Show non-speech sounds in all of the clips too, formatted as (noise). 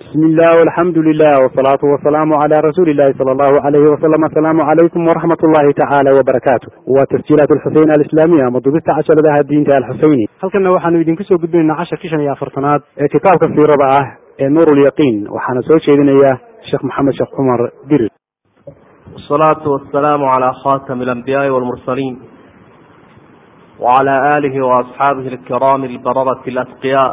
bismi illah alxamdu lilah wsalaatu wasalaamu cala rasuuli illahi sala allahu alayhi wasalam asalaamu calaykum waraxmat ullahi tacaala wabarakaatu waa tasjiilaat alxuseyn alislaamiya ama dubista casharadaha diinta alxuseyni halkanna waxaanu idinku soo gudbinaynaa casharkii shan iyo afartanaad ee kitaabka siirada ah ee nuur lyaqiin waxaana soo jeedinaya sheekh maxamed sheekh cumar dirir wasalaatu wasalaamu calaa khatami alambiyaai walmursaliin wacala aalihi waasxaabihi alkiraami albararati alatqiyaa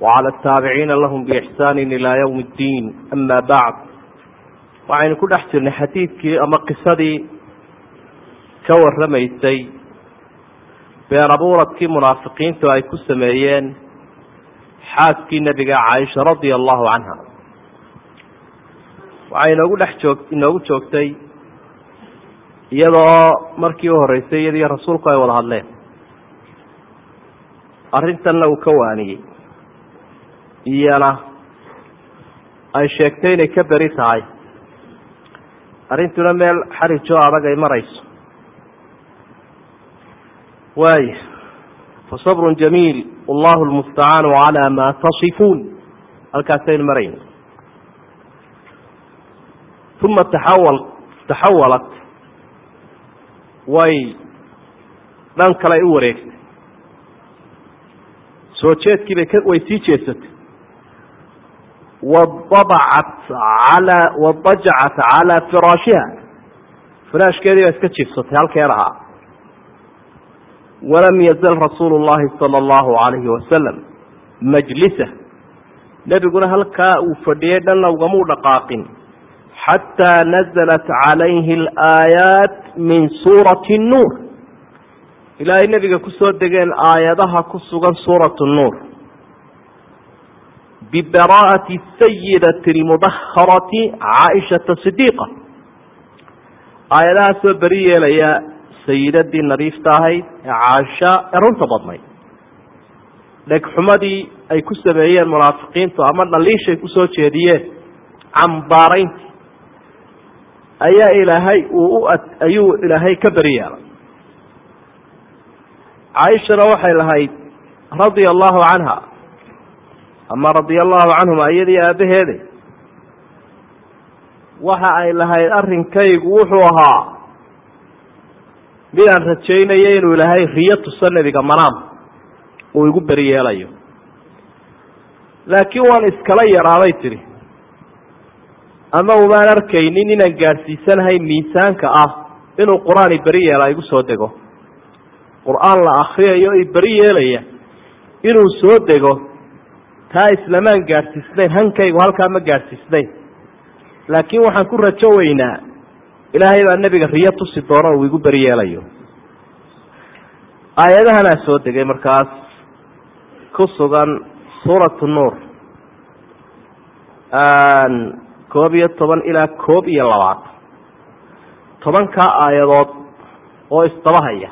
wcalى ataabiciina lahum bixsaani ilaa ywm اddiin ama bacd waxaynu ku dhex jirnay xadiidkii ama qisadii ka warramaysay been abuuradkii munaafiqiintu ay ku sameeyeen xaaskii nebiga caaisha radia allahu canha waxay inoogu dhex joog inoogu joogtay iyadoo markii u horreysay iyadiyo rasuulku ay wada hadleen arrintanna uu ka waaniyey iyana ay sheegtay inay ka beri tahay. Arrintuna meel xarijo adag ay marayso. Waaya fa sabrun jamiil wallahu lmustacaanu calaa maa tasifuun. Halkaasaynu marayna uma taxawal taxawalat way dhan kale u wareegtay. Soo jeedkii bay way sii jeesatay wadajacat calaa firaashiha firaashkeedii baa iska jiifsatay halkeed ahaa walam yazal rasuulu llahi sala allahu alayhi wasalam majlisa nebiguna halkaa uu fadhiyey dhanna ugamuu dhaqaaqin xataa nazalat calayhi alaayaat min suurati nnuur ilaahay nebiga ku soo degeen aayadaha ku sugan suurat nnuur bibaraa'ati sayidati almudaharati caaishata sidiiqa aayadahaasoo beri yeelaya sayidadii nadiifta ahayd ee caasha ee runta badnayd dhegxumadii ay ku sameeyeen munaafiqiintu ama dhaliishay ku soo jeediyeen cambaarayntii ayaa ilaahay uu ayuu ilaahay ka beri yeelay caaishana waxay lahayd radia allahu canha ama radia allahu canhuma iyadii aabaheede waxa ay lahayd arrinkaygu wuxuu ahaa midaan rajaynayo inuu ilaahay riyo tuso nebiga manaam uu igu beri yeelayo. Laakiin waan iskala yaraabay tidhi ama umaan arkaynin inaan gaadhsiisanahay miisaanka ah inuu qur'aan iberi yeela igu soo dego. Qur'aan la akriyayo i beri yeelaya inuu soo dego taa islamaan gaadhsiisnayn hankaygu halkaa ma gaadhsiisnayn laakiin waxaan ku rajo weynaa ilaahay baa nebiga riyo tusi doono uu igu beri yeelayo aayadahanaa soo degay markaas ku sugan suuratu nuur. Koob iyo toban ilaa koob iyo labaatan tobankaa aayadood oo isdabahaya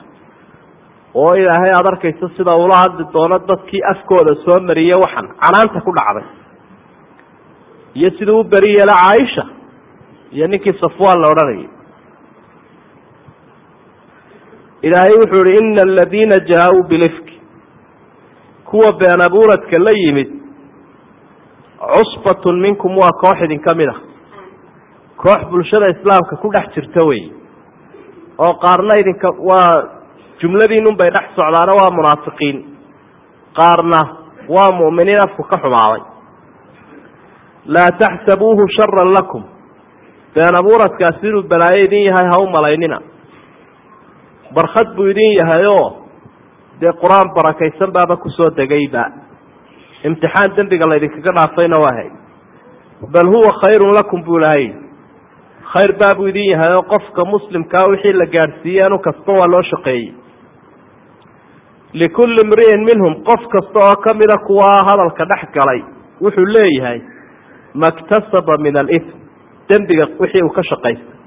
oo ilaahay aada arkayso sida ula hadli doono dadkii afkooda soo mariye waxan canaanta ku dhacday. Iyo siduu u beri yeela caaisha iyo ninkii safwaan la odhanayay. Ilaahay wuxuu ihi ina aladiina jaa-uu bilifki. Kuwa been abuuradka la yimid cusbatun minkum waa koox idinka mid a koox bulshada islaamka ku dhex jirta wey oo qaarna idinka waa jumladiinun bay dhex socdaano waa munaafiqiin. Qaarna waa mu'miniin afku ka xumaaday. Laa taxsabuuhu sharan lakum. Been abuuradkaasi inuu balaayo idin yahay ha u malaynina. Barkhad buu idin yahay oo dee qur'aan barakaysan baaba ku soo degayba imtixaan dembiga laydinkaga dhaafayna waa hay. Bal huwa khayrun lakum buu lahay khayr baabuu idin yahay oo qofka muslimkaa wixii la gaadhsiiyey anu kasta waa loo shaqeeyey likulli imri'in minhum qof kasta oo ka mida kuwa hadalka dhex galay wuxuu leeyahay maktasaba min alifm dembiga wixii uu ka shaqaystay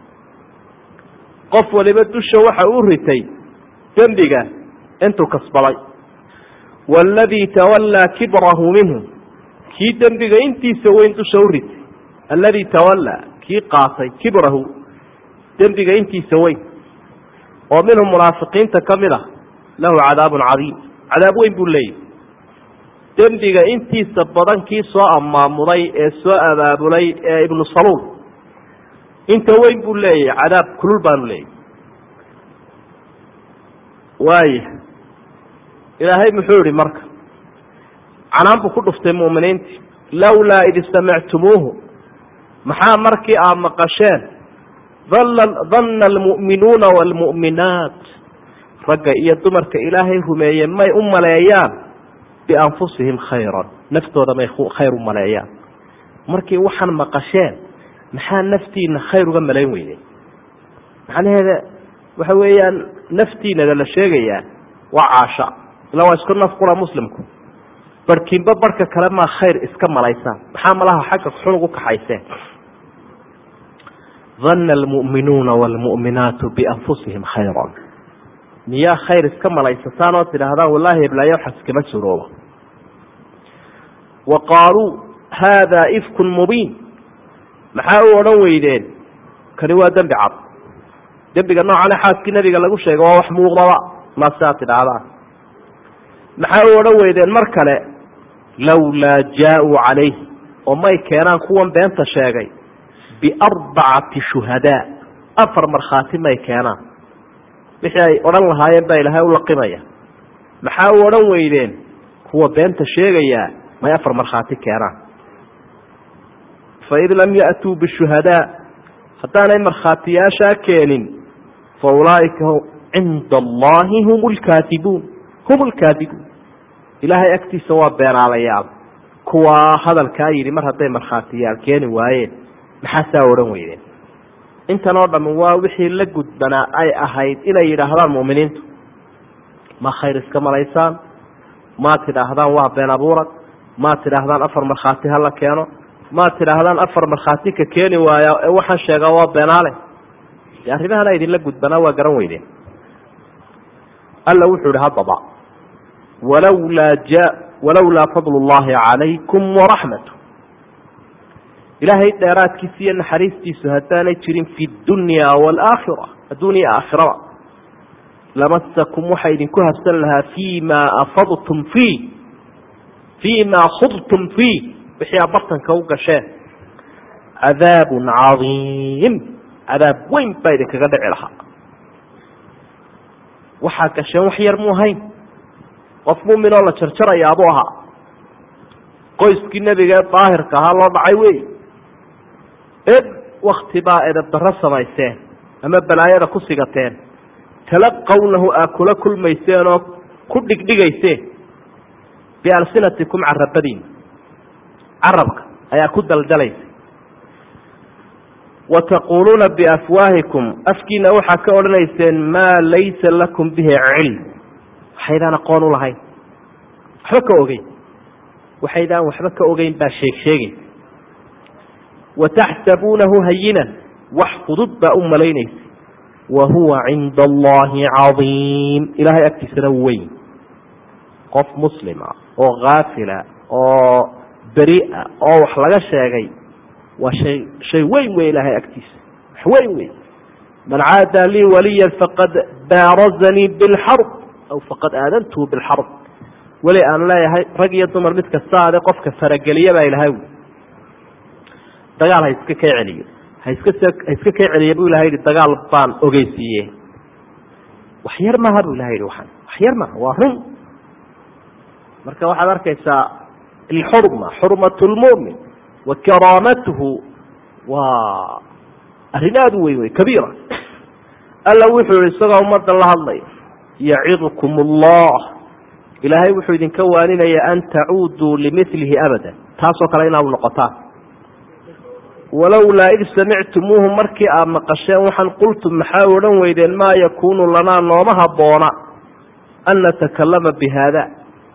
qof waliba dusha waxa u ritay dembiga intuu kasbaday waaladii tawallaa kibrahu minhum kii dembiga intiisa weyn dusha u ritay alladii tawallaa kii qaatay kibrahu dembiga intiisa weyn oo minhum munaafiqiinta ka mid ah lahu cadaabun cadiim. Cadaab weyn buu leeyahy dembiga intiisa badan kii soo ammaamuday ee soo abaabulay ee ibnu saluul. Inta weyn buu leeyahay cadaab kulul baanu leeyahy waaya ilaahay muxuu yihi marka canaan buu ku dhuftay mu'miniintii. Lawlaa id samictumuuhu maxaa markii aad maqasheen? Danna almu'minuuna waalmu'minaat ragga iyo dumarka ilaahay rumeeye may u maleeyaan bianfusihim khayran. Naftooda may khayr u maleeyaan. Markii waxaan maqasheen maxaa naftiina khayr uga malayn weydeen macnaheeda waxa weeyaan naftiinada la sheegayaa waa caasha. Ila waa isku naf qura muslimku. Barhkiinba barhka kale maa khayr iska malaysaan. Maxaa malaha xagga xun ugu kaxayseen? Danna almu'minuuna waalmu'minaatu bianfusihim khayran miyaa khayr iska malaysataan oo tidhaahdaan wallahi heblaayo waxaas kama surooba wa qaaluu haadaa ifkun mubiin. Maxaa u odhan weydeen? Kani waa dembi cad. Dembiga noocane xaaskii nabiga lagu sheega waa wax muuqdaba maa sidaa tidhaahdaan. Maxaa u odhan weydeen mar kale? Lawlaa jaa-uu calayhi. Oo may keenaan kuwan beenta sheegay. Biarbacati shuhadaa. Afar markhaati may keenaan wixii ay odhan lahaayeen baa ilaahay u laqimaya maxaa u odhan weydeen? Kuwa beenta sheegayaa may afar markhaati keenaan faid lam ya'tuu bishuhadaa haddaanay markhaatiyaashaa keenin fa ulaaika cinda allahi hum lkaadibuun hum lkaadibuun ilaahay agtiisa waa beenaalayaal kuwaa hadalkaa yidhi mar hadday markhaatiyaal keeni waayeen. Maxaa saa odhan weydeen intan oo dhami waa wixii la gudbanaa ay ahayd inay yidhaahdaan mu'miniintu ma khayr iska malaysaan. Maad tidhaahdaan waa been abuurad. Maad tidhaahdaan afar markhaati hala keeno. Maad tidhaahdaan afar markhaati ka keeni waaya ee waxaan sheegaa waa beenaale. De arrimahana idinla gudbanaa waa garan weydeen. Alla wuxuu ihi haddaba walawlaa ja walawlaa fadlu llahi calaykum waraxmatu ilaahay dheeraadkiisa iyo naxariistiisu haddaanay jirin fi dunya waalaakhira adduuniya aakhiraba lamasakum waxa idinku habsan lahaa fii ma afadtum fii fii ma khudtum fii wixii aad bartanka u gasheen. Cadaabun cadiim cadaab weyn baa idinkaga dhici lahaa. Waxaa gasheen wax yar mu ahayn? Qof mumin oo la jarjarayaabuu ahaa. Qoyskii nebiga ee daahirka ahaa loo dhacay wey ed wakti baa edab darro samayseen ama balaayada ku sigateen. Talaqawnahu aa kula kulmayseen oo ku dhigdhigayseen bialsinatikum carabadiina carabka ayaa ku daldalaysay. Wa taquuluuna biafwaahikum afkiina waxaa ka odhanayseen maa laysa lakum bihi cilm. Waxaydaan aqoon u lahayn. Waxba ka ogeyn. Waxaydaan waxba ka ogeyn baa sheeg sheegaysa wataxsabuunahu hayinan wax fudud baa u malaynaysa wa huwa cinda allahi cadiim ilaahay agtiisana weyn qof muslima oo kaafila oo beri-a oo wax laga sheegay waa shay shay weyn wey ilaahay agtiisa wax weyn wey man caada lii waliya faqad baarazanii bilxarb aw faqad aadantuhu bilxarb weli aan leeyahay rag iyo dumar mid kasta ade qofka farageliya baa ilahay dagaal ha iska kay celiyo. Haiska ha iska kay celiya bu ilahay yihi dagaal baan ogeysiiye wax yar maaha bu ilahay yihi waxaan wax yar maaha waa run. Marka waxaad arkaysaa alxurma xurmat lmumin wa karaamatuhu waa arrin aada u weyn wey kabiira. Alla wuxuu yihi isagoo ummadda la hadlay yacidukum allah ilaahay wuxuu idinka waaninaya an tacuuduu limilihi abada taasoo kale inaad noqotaan walowlaa id samictumuuhu markii aad maqasheen waxaan qultum maxaa odhan weydeen maa yakuunu lanaa nooma habboona an natakalama bi haada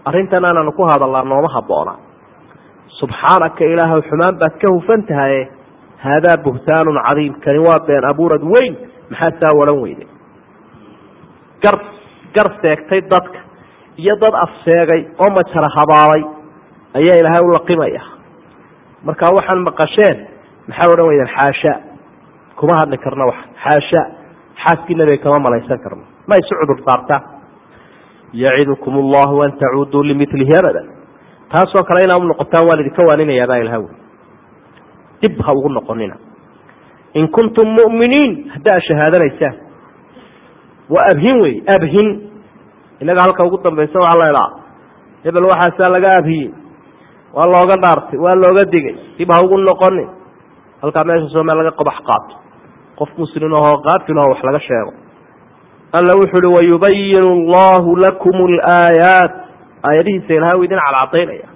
arrintan aanaanu ku hadalnaa nooma habboona subxaanaka ilaahay xumaan baad ka hufan tahaye haadaa buhtaanun cadiim. Kani waa been abuurad weyn. Maxaa saa odhan weyde gar gar seegtay dadka. Iyo dad afseegay oo majara habaabay ayaa ilaahay u laqimaya markaa waxaan maqasheen maxaa odhan weydeen xaasha. Kuma hadli karno wax. Xaasha. Xaaskii nabiga kama malaysan karno. Ma isu cudur daartaa yacidukum allahu an tacuuduu limilihi abada taasoo kale inaa u noqotaan waan idinka waaninayaabaa ilaha wy dib ha ugu noqonina. In kuntum mu'miniin haddaa shahaadanaysaan waa abhin wey abhin inaga halka ugu dambaysa waxaa la idhaa hebel waxaasaa laga abhiyey waa looga dhaartay waa looga digay. Dib ha ugu noqonin halkaa meesha soo meel laga qabax qaato qof muslim ahoo kaafil aho wax laga sheego. Alla wuxu uhi wayubayinu allahu lakum alaayaat aayadihiisa ilahay u idin cadcadaynaya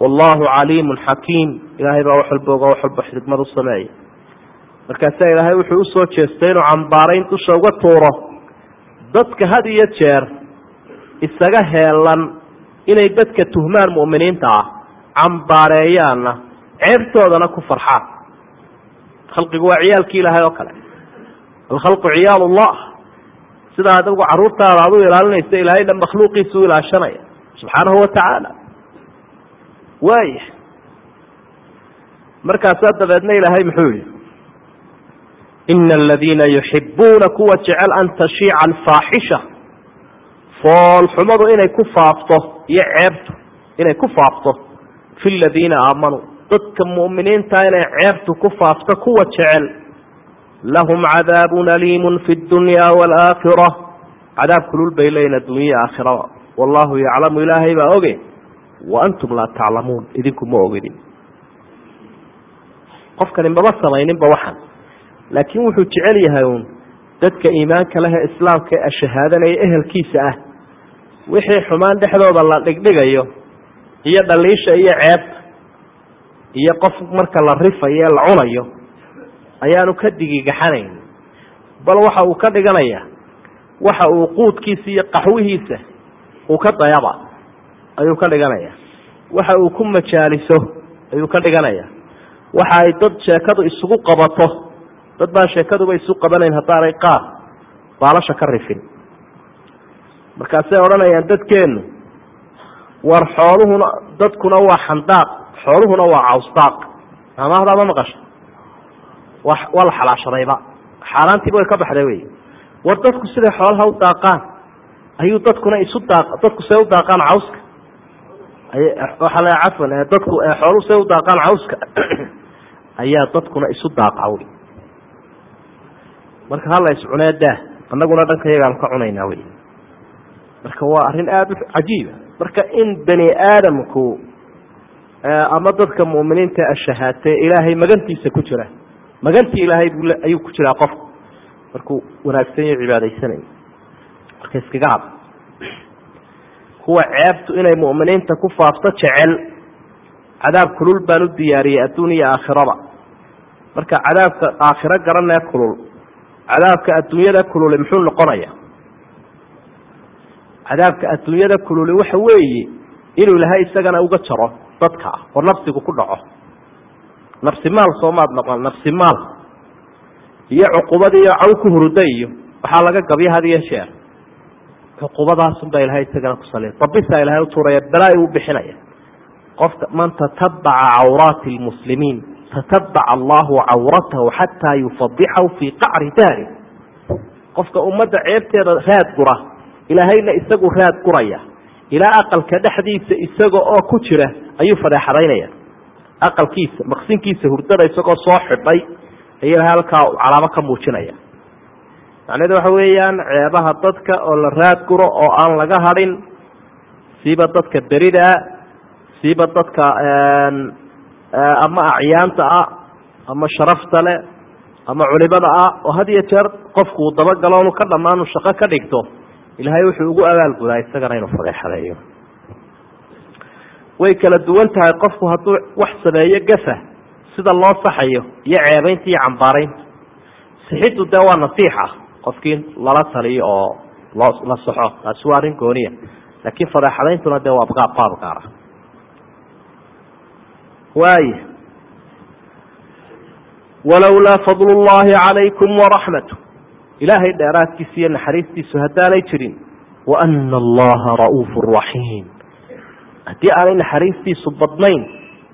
wallahu caliimun xakiim. Ilaahay baa wax walba oga wax walba xikmad u sameeya. Markaasaa ilaahay wuxuu u soo jeestay inuu cambaarayn dusha uga tuuro. Dadka had iyo jeer isaga heelan inay dadka tuhmaan mu'miniinta ah cambaareeyaanna ceebtoodana ku farxaan khalqigu waa ciyaalkii ilaahay oo kale. Alkhalqu ciyaal ullah sidaa adigu carruurtaada ad u ilaalinaysa ilaahay dhan makhluuqiisa u ilaashanaya. Subxaanahu watacaala waaya markaasaa dabeedna ilaahay muxuu yihi ina aladiina yuxibuuna kuwa jecel an tashiica alfaaxisha. Foolxumadu inay ku faafto iyo ceebtu inay ku faafto fi ladiina aamanuu dadka mu'miniinta inay ceebtu ku faafto kuwa jecel. Lahum cadaabun aliimun fi dunya waalaakhira cadaab kulul bay leeyihiin adduunya aakhirada. Wallahu yaclamu ilaahay baa oge wa antum laa taclamuun idinku ma ogidin qofkani maba samayninba waxan. Laakiin wuxuu jecel yahay uun dadka iimaanka leh ee islaamka ee shahaadanaya ehelkiisa ah. Wixii xumaan dhexdooda la dhigdhigayo iyo dhaliisha iyo ceebta iyo qof marka la rifayo ee la cunayo ayaanu ka digigaxanayn bal waxa uu ka dhiganaya waxa uu quudkiisa iyo qaxwihiisa uu ka dayaba ayuu ka dhiganaya. Waxa uu ku majaaliso ayuu ka dhiganaya. Waxa ay dad sheekadu isugu qabato dad baan sheekaduba isu qabanayn haddaanay qaar baalasha ka rifin. Markaasay odhanayaan dadkeennu war xooluhuna dadkuna waa xandaaq xooluhuna waa cawsdaaq amaahdaa ma maqasha wa waa la xalaashadayba. Xaaraantiiba way ka baxday wey war dadku siday xoolaha u daaqaan ayuu dadkuna isu daaq dadku say u daaqaan cawska? Cafwan dadku xooluhu say u daaqaan cawska? (clears throat) Ayaa dadkuna isu daaqa wey marka hala iscunee daa annaguna dhanka yagaanu ka cunaynaa wey marka waa arrin aada u cajiiba marka in bani aadamku ama dadka mu'miniinta ashahaatee ilaahay magantiisa ku jira. Magantii ilaahay ayuu ku jiraa qofku markuu wanaagsan iyo cibaadaysanayo marka iskaga had kuwa ceebtu inay mu'miniinta ku faafto jecel. Cadaab kulul baan u diyaariyey adduun aakhiraba. Marka cadaabka aakhiro garanee kulul cadaabka adduunyada kululi muxuu noqonaya? Cadaabka adduunyada kululi waxa weeye inuu ilahay isagana uga jaro dadka ah oo nafsigu ku dhaco. Nafsi maal soomaad noqon nafsi maal. Iyo cuqubad iyo caw ku huruda iyo waxaa laga gabya had iyo sheer. Cuqubadaasunbaa ilahay isagana ku saliya dabisaa ilahay utuuraya balaa u bixinaya. Qofka man tatabaca cawraati lmuslimiin tatabaca allahu cawratahu xataa yufadixahu fii qacri daari qofka ummadda ceebteeda raad gura. Ilaahayna isagu raad guraya ilaa aqalka dhexdiisa isaga oo ku jira ayuu fadeexadaynaya aqalkiisa maqsinkiisa hurdada isagoo soo xidhay ayuu halkaa calaamo ka muujinaya. Macnahedu waxa weeyaan ceebaha dadka oo la raad guro oo aan laga hadhin siiba dadka beridaa siiba dadka ama acyaanta ah ama sharafta leh ama culimada ah oo had iyo jeer qofku uu dabagalo inu ka dhammaanu shaqo ka dhigto ilaahay wuxuu ugu abaalgudaa isagana inuu fadeexadeeyo way kala duwan tahay qofku hadduu wax sameeyo gafa sida loo saxayo iyo ceebaynta iyo cambaaraynta. Sixiddu dee waa nasiixa qofkii lala taliyo oo loo la saxo taasi waa arrin gooniya laakiin fadeexadayntuna dee waa qaab qaab gaara waaya walowlaa fadl llahi calaykum waraxmatu ilaahay dheeraadkiisa iyo naxariistiisu haddaanay jirin waana allaha ra'uufu raxiim haddii aanay naxariistiisu badnayn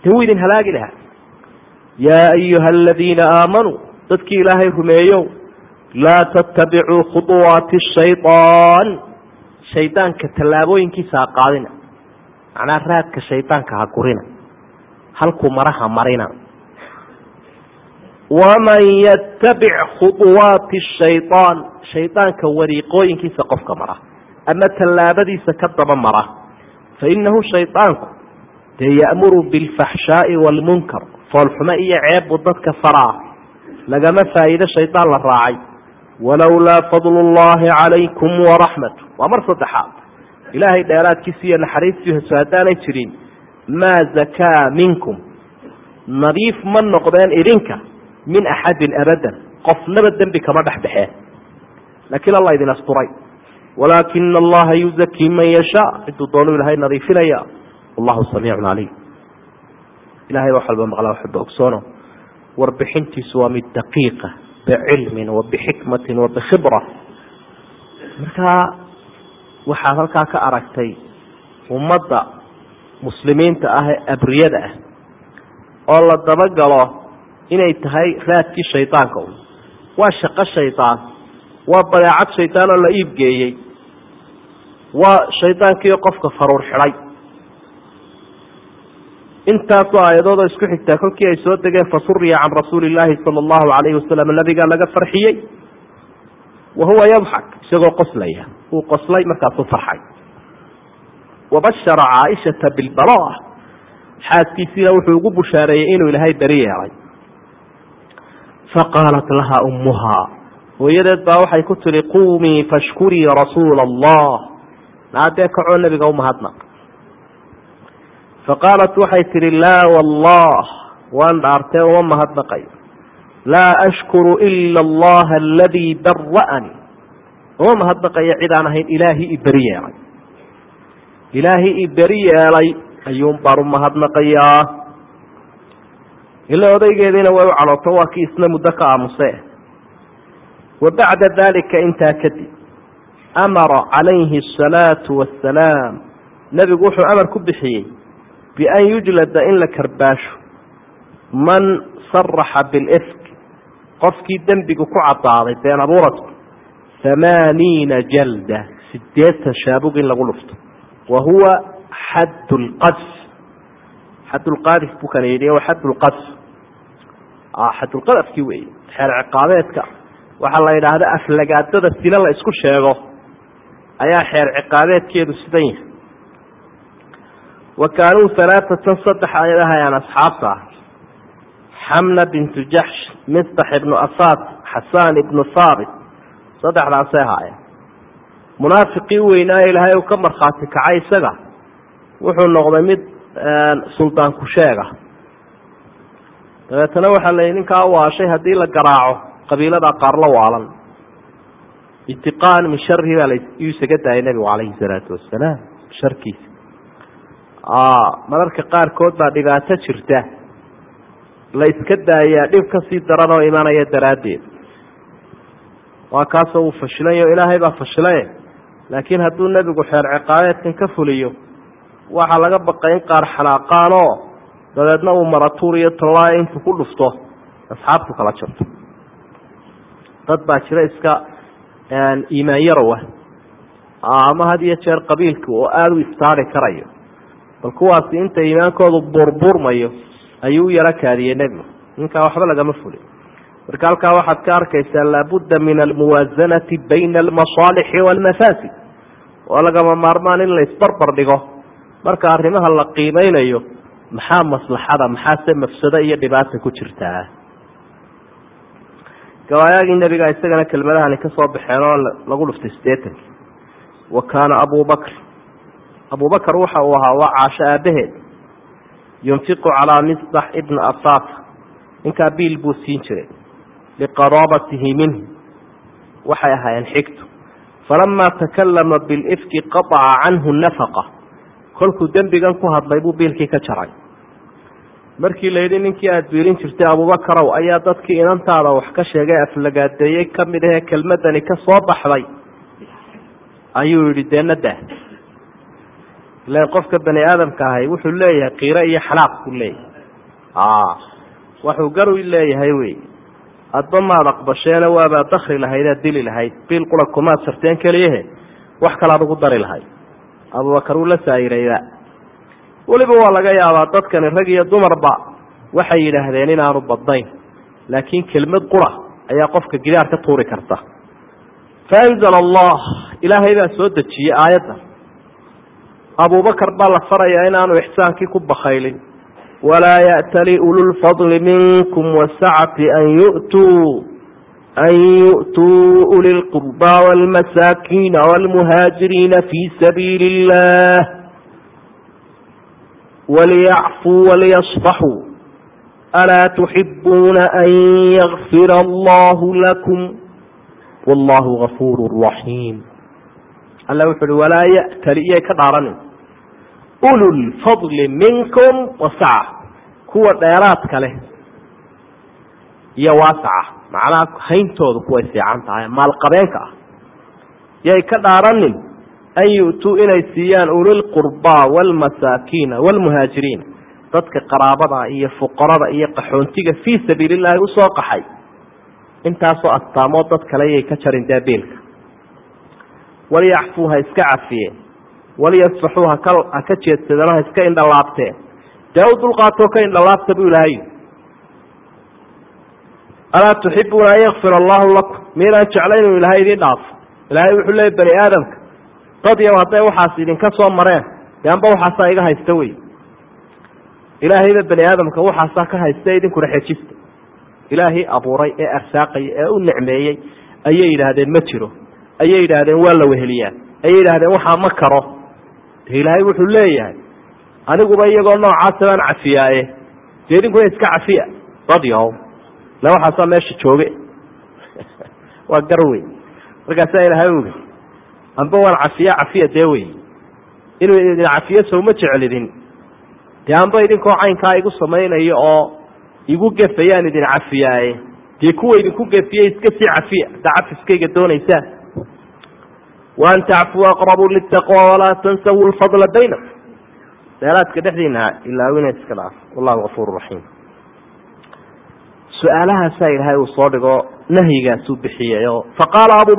dee wuu idin halaagi lahaa. Yaa ayuha aladiina aamanuu dadkii ilaahay rumeeyow laa tattabicuu khuduwaati shayطaan shaydaanka tallaabooyinkiisa ha qaadina. Macnaa raadka shaydaanka ha gurina. Halkuu maraha marina waman yatabic khuuwaati shayaan shaydaanka wariiqooyinkiisa qofka mara ama tallaabadiisa ka daba mara fa inahu shaydaanku dee ya'muru bilfaxshaai waalmunkar foolxumo iyo ceebbu dadka faraa lagama faa'iido shaydaan la raacay walowlaa fadlu llahi calaykum waraxmatu waa mar saddexaad ilaahay dheeraadkiisa iyo naxariistiisu haddaanay jirin maa zakaa minkum nadiif ma noqdeen idinka min axadin abadan. Qofnaba dembi kama dhex baxeen laakiin alla idin asturay. Walaakina allaha yuzakii man yashaa ciduu doonu ilahay nadiifinaya wallahu samiicun caliim ilahay wax walba maqla waxba ogsoono warbixintiisu waa mid daqiiqa bicilmin wa bixikmatin wa bikhibra. Markaa waxaad halkaa ka aragtay ummadda muslimiinta ah ee abriyada ah oo la dabagalo inay tahay raadkii shaydaanka un waa shaqo shaydaan waa badeecad shaydaan oo la iibgeeyey waa shaydaankiio qofka faruur xidhay. Intaasoo aayadoodoo isku xigtaa kolkii ay soo degeen fasuriya can rasuuli illaahi sala allahu calayhi wasalam nabigaa laga farxiyey. Wa huwa yadxak isagoo qoslaya. Uu qoslay markaasuu farxay. Wabashara caaishata bilbalaa xaaskiisiina wuxuu ugu bushaareeyey inuu ilaahay beri yeelay faqaalat laha ummuhaa hooyadeed baa waxay ku tihi quumii fashkurii rasuula allah naadee kacoo nebiga umahadnaq faqaalat waxay tihi laa wallah waan dhaartee uma mahadnaqayo laa ashkuru ila allaha aladii bara'anii uma mahadnaqayo cid aan ahayn ilaahii iberi yeelay ilaahii iberi yeelay ayuun baan u mahadnaqayaa ila odaygeediina way u cadhooto waa kii isna muddo ka aamuse wa bacda dalika intaa kadib amara calayhi asalaatu wassalaam nebigu wuxuu amar ku bixiyey bian yujlada in la karbaasho. Man saraxa bilifk qofkii dembigu ku cadaaday been abuuradku hamaaniina jalda sideetan shaabug in lagu dhufto wa huwa xadd lqadf xadd lqadif buu kana yidhi wa xadd lqadf xadulqadafkii wey xeer ciqaabeedka waxaa la yidhaahda aflagaadada sina la isku sheego ayaa xeer ciqaabeedkeedu sidan yahay. Wa kaanuu alaaatan saddex ayad ahayaan asxaabta. Xamna bintu jaxsh mistax ibnu asaad xasaan ibnu haabit saddexdaasay ahaayeen munaafiqii weynaa ilaahay uu ka markhaati kacay isaga wuxuu noqday mid suldaan ku sheega dabeetana waxaa la ninkaa waashay haddii la garaaco qabiilada qaar la waalan. Itiqaan min sharihi baa layuu isaga daayay nebigu calayhi salaatu wasalaam sharkiisa. Mararka qaarkood baa dhibaato jirta. La iska daayaa dhib ka sii daran oo imanaya daraaddeed. Waa kaasoo uu fashilayo ilaahay baa fashilaye laakiin hadduu nebigu xeer ciqaabeedkan ka fuliyo waxaa laga baqay in qaar xanaaqaanoo dabeedna uu maratuur iyo tollaaya intuu ku dhufto asxaabtu kala jabto dad baa jira iska iimaan yarow ah. Ama had iyo jeer qabiilka oo aada u istaari karayo. Bal kuwaasi inta iimaankoodu burburmayo ayuu u yaro kaadiyey nebigu. Ninkaa waxba lagama fulin marka halkaa waxaad ka arkaysaa laabudda min almuwaasanati bayna almasaalixi waalmafaasid oo lagama maarmaan in la isbarbar dhigo. Marka arrimaha la qiimeynayo maxaa maslaxada maxaase mafsado iyo dhibaata ku jirtaa? Gawaayagii nebiga isagana kelmadahani ka soo baxeen oo lagu dhuftay sideetankii wa kaana abubakr abubakar waxa uu ahaa waa caasho aabaheed. Yunfiqu calaa misbax ibna asafa ninkaa biil buu siin jiray. Liqaraabatihi minhu. Waxay ahaayeen xigtu. Falamaa takalama bilifki qataca canhu nafaqa. Kolkuu dembigan ku hadlay buu biilkii ka jaray markii la yidhi ninkii aada biilin jirtay abubakarow ayaa dadkii inantaada wax ka sheegay aflagaadeeyey ka mid ahee kelmadani ka soo baxday. Ayuu yidhi deena dah ilan qofka bani aadamka ahay wuxuu leeyahay qiiro iyo xanaaq buu leeyahay. Waxuu garu leeyahay wey adba maad aqbasheena waabaa dakri lahayd aad dili lahayd biil qura kumaad sarteen keliyahe wax kalaad ugu dari lahayd. Abubakar uu la saayirayba weliba waa laga yaabaa dadkani rag iyo dumarba waxay yidhaahdeen inaanu badnayn laakiin kelmad qura ayaa qofka gidaar ka tuuri karta. Faanzala allah ilaahay baa soo dejiyey aayadda. Abubakar baa la farayaa inaanu ixsaankii ku bakaylin walaa ya'tali ululfadli minkum wasacati an yu'tuu an yu'tuu ulilqurbaa waalmasaakiina waalmuhaajiriina fii sabiili illah waliyacfuu waliyasfaxuu alaa tuxibuuna an yakfira allahu lakum wallahu gafuuru raxiim alla wuxu uhi walaa ya'tali iyay ka dhaaranin ululfadli minkum wasaca kuwa dheeraadka leh iyo waasaca macnaha hayntoodu kuway fiican tahay maalqabeenka ah yay ka dhaaranin an yu'tuu inay siiyaan ulilqurbaa waalmasaakiina waalmuhaajiriina dadka qaraabada iyo fuqarada iyo qaxoontiga fii sabiili illaahi u soo qaxay. Intaasoo astaamood dad kale yay ka jarin daabeelka. Waliyacfuu ha iska cafiyeen waliyasfaxuu haka ha ka jeedsadeen ha iska indhalaabteen dee u dulqaatoo ka indhalaabta buu ilaahay. Alaa tuxibuuna an yakfir allahu lakum. Miinaan jeclayn inuu ilaahay idiin dhaafo. Ilaahay wuxuu leeyay bani aadamka dad yow hadday waxaas idinka soo mareen dee amba waxaasaa iga haysta wey ilaahayba bani aadamka waxaasaa ka haysta idinkuna xejista. Ilaahii abuuray ee arsaaqaya ee u nicmeeyey ayay yidhaahdeen ma jiro. Ayay yidhaahdeen waa la weheliyaa. Ayay yidhahdeen waxaa ma karo. De ilaahay wuxuu leeyahay aniguba iyagoo noocaasa baan cafiyaaye dee idinkuna iska cafiya dad yahow le waxaasaa meesha jooge. (laughs) Waa gar wey markaasaa ilaahay ugi amba waan cafiya cafiya dee wey inuu idin cafiyo sowma jecelidin dee amba idinkoo caynkaa igu samaynayo oo igu gefayaan idin cafiyaaye. Dee kuwa idinku gefiye iska sii cafiya haddaa cafiskayga doonaysaan waan tacfuu aqrabu litaqwa walaa tansawu lfadla baynakum deelaadka dhexdiina ilaawina iska dhaaf. Wallahu gafuur raxiim su'aalahaasaa ilaahay uu soo dhigo nahyigaasuu bixiyayo faqaala abu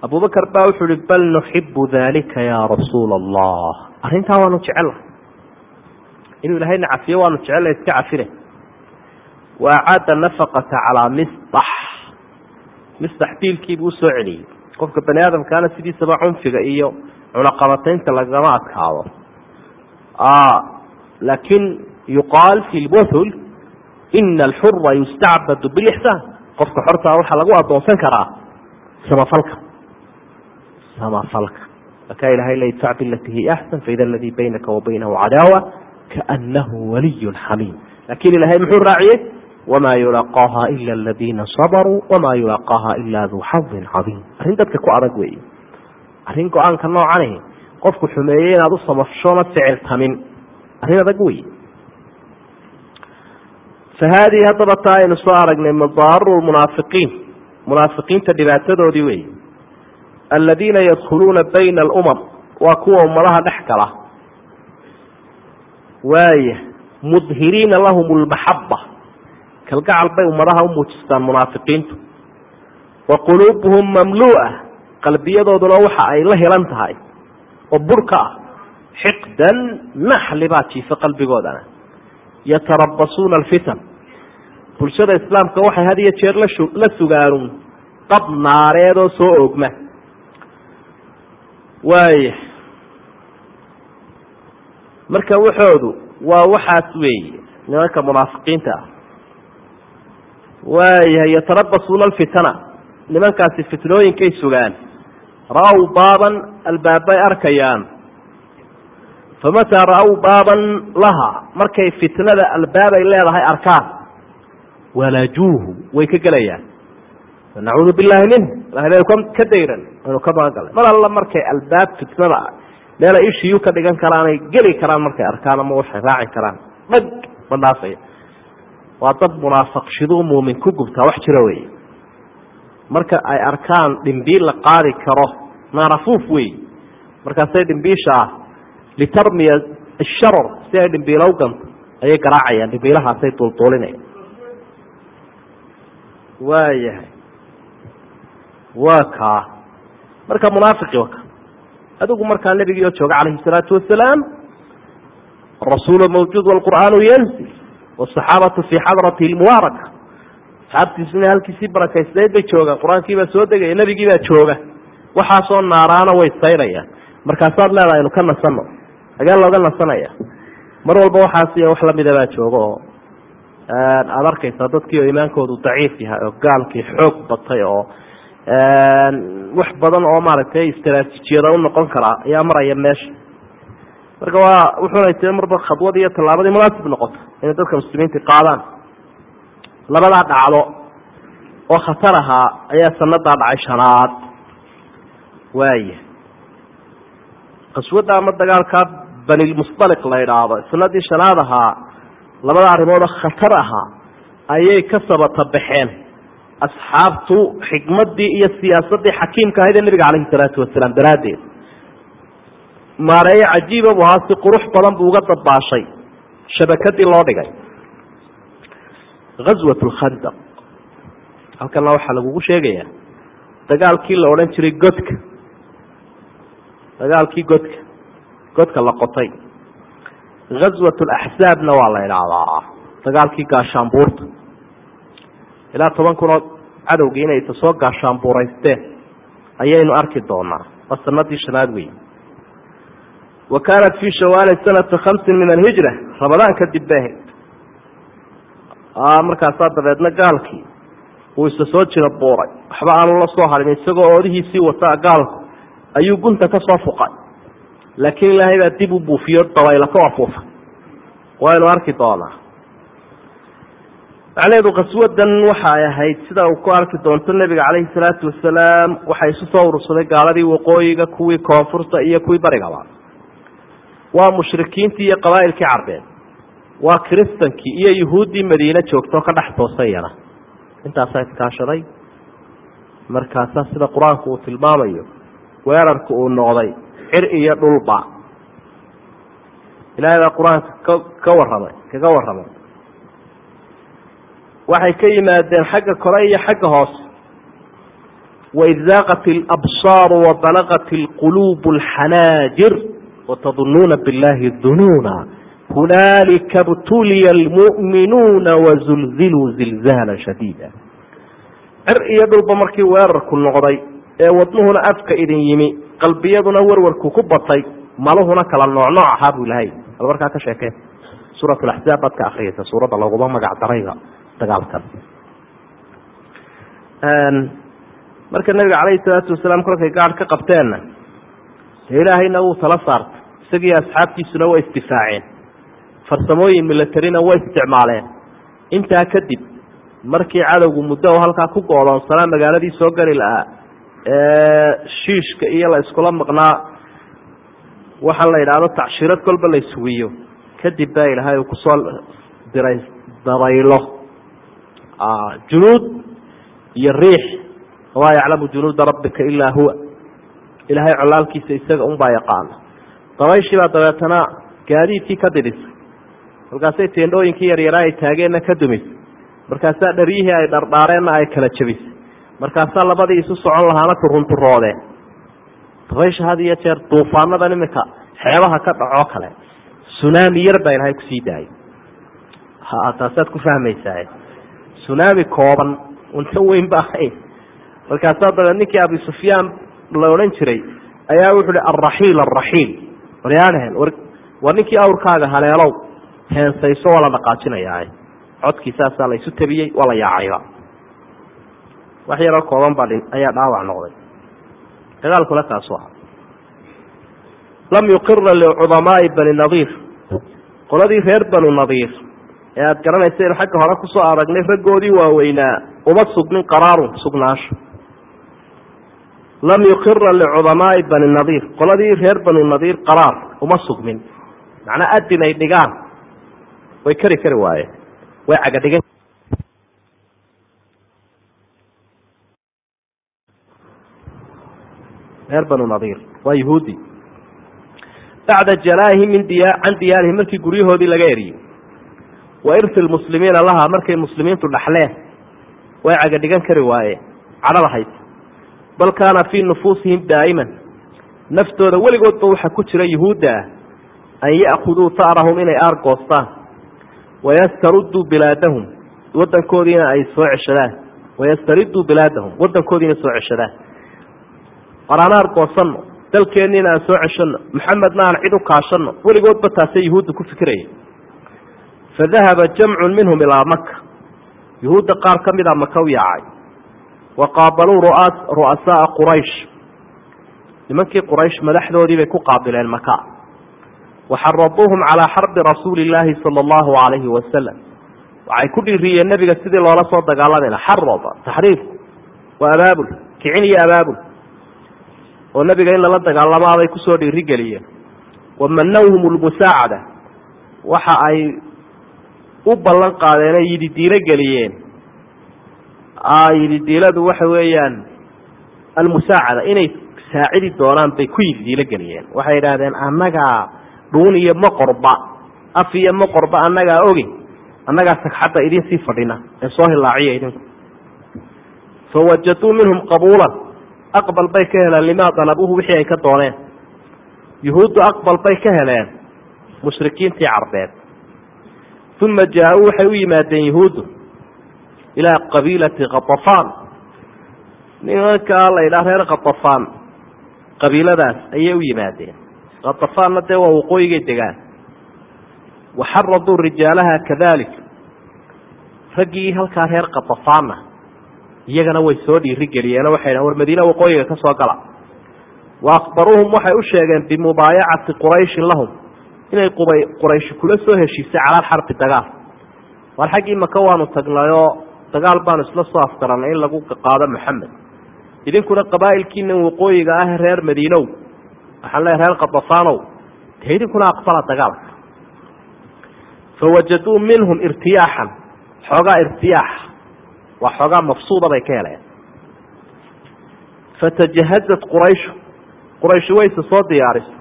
bakr abu bakr baa wuxuu uhi bal nuxibu dalika ya rasuula allah arrintaa waanu jecelahay inuu ilaahayna cafiyo waanu jecellay iska cafine wa acaada nafaqata calaa misdax. Misdax biilkiibuu u soo celiyey. Qofka bani aadamkaana sidiisaba cunfiga iyo cunaqabataynta lagama adkaado. Laakin yuqaal fi lwathul ina alxura yustacbadu bilixsaan qofka xortaa waxaa lagu adoonsan karaa samafalka samafalka markaa ilahay la idfac bilati hi axsan faida aladii baynaka wa cadaawa kaanahu waliy xamiim laakiin ilahay muxuu raaciyey wma yulaqaaha ila aladiina sabaruu wama yulaqaaha ila duu xadin cadiim arrin dadka ku adag weeye arrin go'aanka noocani qofku xumeeyey inaad u samafshona ficiltamin arrin adag wey fa haadihi haddaba taa aynu soo aragnay madaaru munaafiqiin munaafiqiinta dhibaatadoodii wey aladiina yadkhuluuna bayna alumam. Waa kuwa ummadaha dhex gala waaya mudhiriina lahum lmaxaba kalgacal bay ummadaha u muujistaan munaafiqiintu. Wa quluubuhum mamlu'a qalbiyadooduna waxa ay la hilan tahay. Oo burka ah. Xiqdan naxli baa jiifa qalbigoodana. Yatarabasuuna alfitan. Bulshada islaamka waxay had iyo jeer la sugaanun dab naareed oo soo oogma waaya marka waxoodu waa waxaas weeye nimanka munaafiqiinta ah. Waayahay yatarabasuuna alfitana. Nimankaasi fitnooyinkay sugaan. Ra-w baaban albaabbay arkayaan. Famataa ra-w baaban laha? Markay fitnada albaabay leedahay arkaan. Walajuuhu way ka gelayaan nacuudu billahi minh ilahay ka dayran. Aynu ka magangalay mar alla markay albaab fitnada meela ishiyu ka dhigan karaanay geli karaan markay arkaan ama waxay raaci karaan. Dhag ma dhaafaya waa dad munaafaqshiduu muumin ku gubtaa wax jiro wey marka ay arkaan dhimbiil la qaadi karo naarafuuf wey markaasay dhimbiisha ah litarmiya asharar si ay dhimbiilo u ganto ayay garaacayaan. Dhimbiilahaasay duulduulinayaan. Waayahay waa kaa. Marka munaafiqi waka adigu markaa nebigiioo jooga calayhi salaatu wasalaam arasuulu mawjuud wlqur'aanu yanzil wsaxaabatu fii xadrati lmubaaraka asxaabtiisuna halkiisii barakaysnayd bay joogaan. Qur'aankii baa soo degaya nebigii baa jooga. Waxaasoo naaraana way saynayaan markaasaad leedahay aynu ka nasano hagee looga nasanaya mar walba waxaas iyo wax lamida baa jooga oo aada arkaysaa dadkii oo iimaankoodu daciif yahay oo gaalkii xoog batay oo wax badan oo maaragtay istaraatiijiyada u noqon karaa ayaa maraya meesha marka waa wuxuuna tiri marba khadwadii iyo tallaabadii munaasib noqoto inay dadka muslimiinta qaadaan. Labadaa dhacdo oo khatar ahaa ayaa sanadaa dhacay shanaad. Waaya qaswadda ama dagaalkaa banilmusdaliq la idhaahdo sanadii shanaad ahaa labada arrimoodoo khatar ahaa ayay ka sabata baxeen asxaabtu xikmaddii iyo siyaasaddii xakiimka ahayd ee nebiga calayhi salaatu wasalaam daraaddeed. Maareeye cajiiba buu ahaa si qurux badan buu uga dabaashay shabakadii loo dhigay. Ghaswat lkhandaq halkana waxaa lagugu sheegayaa dagaalkii la odhan jiray godka. Dagaalkii godka. Godka la qotay. Ghaswat laxsaabna waa la idhaahdaa dagaalkii gaashaanbuurta ilaa toban kunood cadowgii inay soo gaashaanbuuraysteen ayaynu arki doonaa. Waa sanadii shanaad wey wa kaanat fii shawaali sanata khamsin min alhijra ramadaan kadib bay ahayd. Markaasaa dabeedna gaalkii uu isa soo jira buuray. Waxba aanu la soo harin isagoo oodihiisii wataa gaalku ayuu gunta ka soo fuqay. Laakiin ilaahay baa dib u buufiyo dabayla ka afuufa waynu arki doonaa macnaheedu qaswadan waxa ay ahayd sida uu ku arki doonto nebiga calayhi salaatu wasalaam waxaa isu soo urursaday gaaladii waqooyiga kuwii koonfurta iyo kuwii barigaba waa mushrikiintii iyo qabaa'ilkii carbeed waa kiristankii iyo yuhuuddii madiine joogtoo ka dhex toosayana intaasaa iskaashaday markaasaa sida qur'aanku uu tilmaamayo weerarku uu noqday cir iyo dhulba. Ilaahay baa qur'aanka ka ka warramay kaga warramay waxay ka yimaadeen xagga kore iyo xagga hoose waid zaaqat alabsaaru wabalaqat alquluubu alxanaajir watadunuuna billahi dunuuna. Hunaalika btuliya almu'minuuna wazulziluu zilzaala shadiida. Cir iyo dhulba markii weerarku noqday ee wadnuhuna afka idin yimi qalbiyaduna warwarku ku batay maluhuna kala noocnooc ahaa buu ilahay bal markaa ka sheekeen. Suurat laxzaab baad ka akriyaysa suuradda laguma magac darayba dagaalkan marka nabiga calayhi salaatu wasalaam kolkay gaadh ka qabteenna dee ilaahayna wuu tala saartay isagii asxaabtiisuna way isdifaaceen. Farsamooyin milatarina way isticmaaleen. Intaa kadib markii cadowgu muddo oo halkaa ku goodoonsanaa magaaladii soo geli lahaa shiishka iyo la iskula maqnaa waxaa la yidhaahdo tacshirad kolba la iswiyo kadib baa ilaahay uu ku soo diray dabaylo junuud iyo riix. wamaa yaclamu junuuda rabbika ilaa huwa ilaahay colaalkiisa isaga unbaa yaqaana dabayshii baa dabeetana gaadiidkii ka didhisay markaasay teendhooyinkii yaryaraa ay taageenna ka dumisay markaasaa dharyihii ay dhardhaareenna ay kala jebisay markaasaa labadii isu socon lahaana turunturoodeen dabaysha had iyo jeer duufaanadan iminka xeebaha ka dhacoo kale sunaami yar baa ilahay ku sii daayay taasaad ku fahmaysaa sunaami kooban unta weyn ba ahayn markaasaa dabeed ninkii abi sufyaan la odhan jiray ayaa wuxu uhi alraxiil alraxiil waryaanhen war ninkii awrkaaga haleelow heensayso waa la dhaqaajinayaa codkii saasaa la isu tabiyey waa la yaacayba. Wax yaroo kooban baa ayaa dhaawac noqday. Dagaalkuna kaasu aha lam yuqira licudamaai bani nadiir. Qoladii reer banu nadiir ee aada garanaysa xagga hore ku soo aragnay raggoodii waaweynaa. Uma sugnin qaraarun sugnaasho. Lam yuqira licudamaai bani nadiir. Qoladii reer banu nadiir qaraar. Uma sugmin macnaa adin ay dhigaan. Way kari kari waayeen way cagadhigan reer banu nadiir waa yahuudi bacda janaahi min diya can diyaarihim markii guryahoodii laga eriyey wa irsi lmuslimiina lahaa markay muslimiintu dhaxleen way cagadhigan kari waayeen cadhada haysa bal kaana fii nufuusihim daa'iman naftooda weligoodba waxaa ku jira yuhuudda ah an ya'khuduu ta'rahum inay aargoostaan wayastarudduu bilaadahum waddankoodiina ay soo ceshadaan wayastariduu bilaadahum waddankoodiina soo ceshadaan. War aan aargoosanno dalkeenniina aan soo ceshanno maxamedna aan cid u kaashanno weligoodba taasay yuhuudda ku fikiraya fadahaba jamcun minhum ilaa maka yuhuudda qaar ka mida maka u yaacay wa qaabaluu ru'asaaa quraysh nimankii quraysh madaxdoodii bay ku qaabileen maka waxaraduuhum calaa xarbi rasuuli illaahi sala allahu calayhi wasalam waxay ku dhiiriyeen nebiga sidii loola soo dagaalami laha xaraba taxriifku waa abaabul kicin iyo abaabul oo nebiga in lala dagaalamaabay ku soo dhiirigeliyeen wamanawhum lmusaacada waxa ay u ballan qaadeen ay yidhi diilo geliyeen. Yidhi diiladu waxa weeyaan almusaacada inay saacidi doonaan bay ku yidhi diilo geliyeen. Waxay yidhaahdeen annagaa dhuun iyo maqorba af iyo maqorba annagaa ogi annagaa sagxadda idin sii fadhina ee soo hilaaciya idinku. Fawajaduu minhum qabuulan aqbal bay ka heleen limaa dalabuhu wixii ay ka dooneen. Yuhuuddu aqbal bay ka heleen mushrikiintii carbeed uma jaa-uu waxay u yimaadeen yuhuuddu ilaa qabiilati khatafaan nimankaa la yidhaha reer khatafaan qabiiladaas ayay u yimaadeen khatafaanna dee waa waqooyigay degaan waxaraduu rijaalaha kadalik raggii halkaa reer khatafaanna iyagana way soo dhiirigeliyeenoo waxay dhahen war madiina waqooyiga ka soo gala wa akhbaruuhum waxay u sheegeen bimubaayacati qurayshin lahum inay qubay qurayshi kula soo heshiisay calaa xarbi dagaal. Waar xaggii maka waanu tagnayoo dagaal baanu isla soo afgaranay in lagu qaado maxamed. Idinkuna qabaa'ilkiina waqooyiga ah reer madiinow waxaan leeay reer khatafaanow dee idinkuna aqbala dagaalka fawajaduu minhum irtiyaaxan xoogaa irtiyaax waa xoogaa mafsuuda bay ka heleen fatajahazat qurayshu qurayshi wayse soo diyaarisay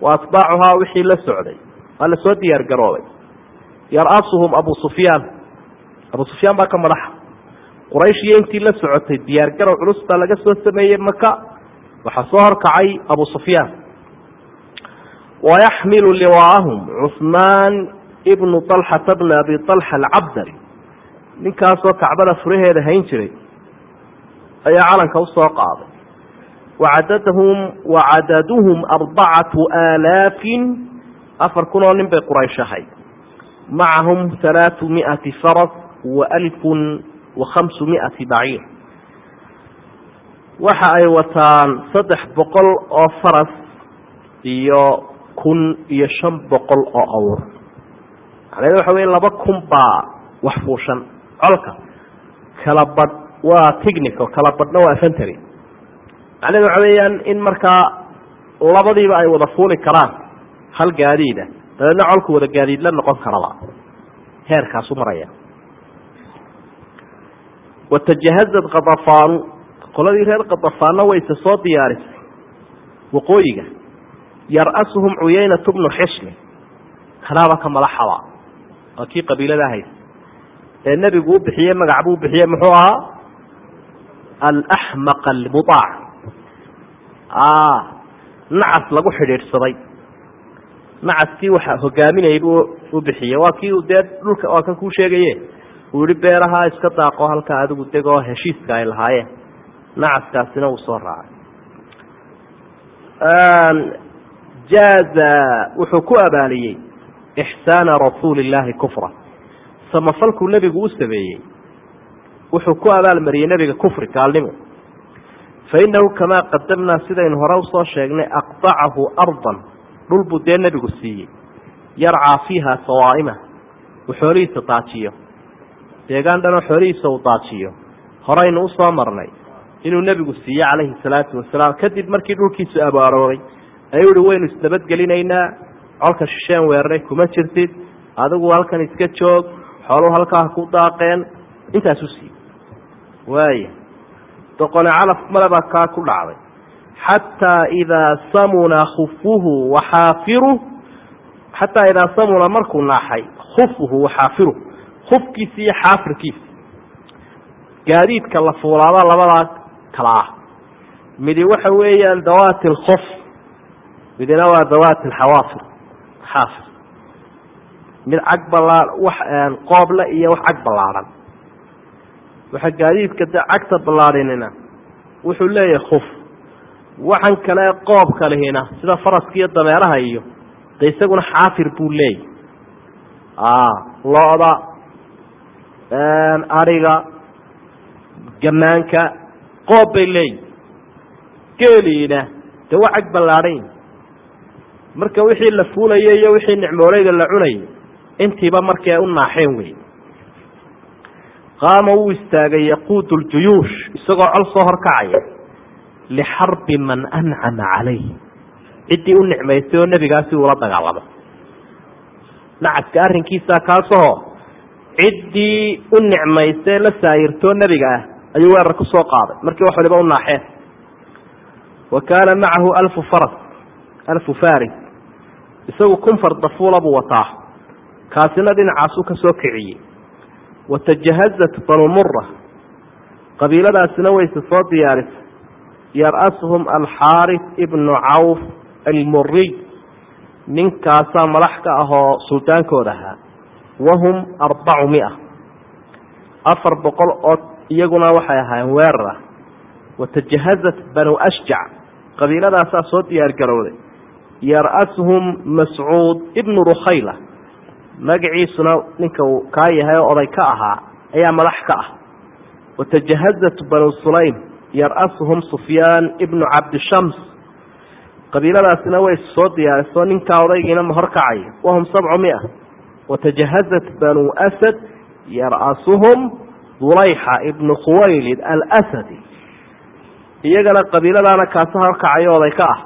wa atbaacuhaa wixii la socday. Waa la soo diyaar garoobay yar-asuhum abu sufyaan abu sufyaan baa ka madaxa. Quraysh iyo intii la socotay diyaargarow culus baa laga soo sameeyey maka waxaa soo horkacay abu sufyaan wayaxmilu liwaa'ahum cusmaan ibnu طalxata bni abi طalxa alcabdari. Ninkaasoo kacbada furaheeda hayn jiray. Ayaa calanka u soo qaaday wacadaduhum arbacatu aalaafin afar kun oo nin bay quraysh ahayd macahum halaatu miati faras wa alfun wa khamsu miati baciir waxa ay wataan saddex boqol oo faras iyo kun iyo shan boqol oo awr macnaheed waxa wey laba kun baa wax fuushan colka kala badh waa technico kala badhna waa fentary macnaheed waxa weeyaan in markaa labadiiba ay wada fuuli karaan hal gaadiida dabeedna colku wada gaadiidla noqon karaba. Heerkaasu maraya. Watajahazad khatafaanu qoladii reer khatafaanna wayse soo diyaarisay. Waqooyiga yar-asuhum cuyaynatu bnu xisli kanaaba ka madaxaba waa kii qabiilada haysa ee nebigu u bixiyey magac buu bixiyey muxuu ahaa? Alaxmaq almudaac nacas lagu xidhiidhsaday. Nacaskii waxa hogaaminayay buu u bixiyey. Waa kii dee dhulka waa kan kuu sheegaye uu yihi beeraha iska daaqo halkaa adigu degoo heshiiska ay lahaayeen. Nacaskaasina uu soo raacay. Jaaza wuxuu ku abaaliyey ixsaana rasuuli illaahi kufra. Samafalkuu nebigu u sameeyey. Wuxuu ku abaalmariyey nebiga kufri gaalnimo fa innahu kamaa qadamnaa sidaynu hore u soo sheegnay aqdacahu ardan dhul buu dee nebigu siiyey yarcaa fiiha sawaa'ima uu xoolihiisa daajiyo deegaan dhanoo xoolihiisa uu daajiyo horaynu u soo marnay inuu nebigu siiye calayhi salaatu wasalaam kadib markii dhulkiisu abaarooray ayuu ihi waynu isnabadgelinaynaa colka shisheen weeraray kuma jirtid adigu halkan iska joog xooluhu halkaa ku daaqeen intaasu siiye waaya doqone calaf male baa kaa ku dhacday. Xataa idaa samuna khufuhu waxaafiruh xataa idaa samuna markuu naaxay khufuhu waxaafiruh khufkiisa iyo xaafirkiisa gaadiidka la fuulaaba labadaa kala ah. Midi waxa weeyaan dawaati alkhof midina waa dawaati alxawaafir xaafir. Mid cag balaa wax qooble iyo wax cag ballaadhan waxa gaadiidka de cagta ballaadhinina wuxuu leeyahay kuf waxan kale qoobka lihina sida faraska iyo dameeraha iyo de isaguna xaafir buu leeyahy lo-da ariga gamaanka qoob bay leeyihiin geeliina dee waa cag ballaadhan marka wixii la fuulayo iyo wixii nicmooleyda la cunayo intiiba markii ay u naaxeen wey qaama wuu istaagay yaquudu ljuyuush isagoo col soo horkacaya lixarbi man ancama calayh ciddii u nicmaysay oo nebigaasi uula dagaalamo. Nacadka arrinkiisa kaasoo ciddii u nicmaysay la saayirtoo nebiga ah ayuu weerar ku soo qaaday. Markii wax waliba u naaxeen wa kaana macahu alfu faras alfu faris isagu kun fardafuula buu wataa. Kaasina dhinacaasuu ka soo kiciyey watajahazat banu mura qabiiladaasina wayse soo diyaarisay yar-ashum alxaaris ibnu cawf almuriy ninkaasaa madax ka ahoo suldaankooda ahaa wahum arbacu mia afar boqol oo iyaguna waxay ahaayeen weerar ah watajahazat banu ashjac qabiiladaasaa soo diyaar garowday yar-ashum mascuud ibnu rukhayla magaciisuna ninka uu kaa yahay oo oday ka ahaa ayaa madax ka ah. Watajahazat banu sulaym yar-ashum sufyaan ibnu cabdishams qabiiladaasina way soo diyaariso ninkaa odaygiina ma horkacaya wahum sabcu mia watajahazat banu asad yar-asuhum dulayxa ibnu khuwaylid alsadi iyagana qabiiladaana kaasa horkacayo oday ka ah.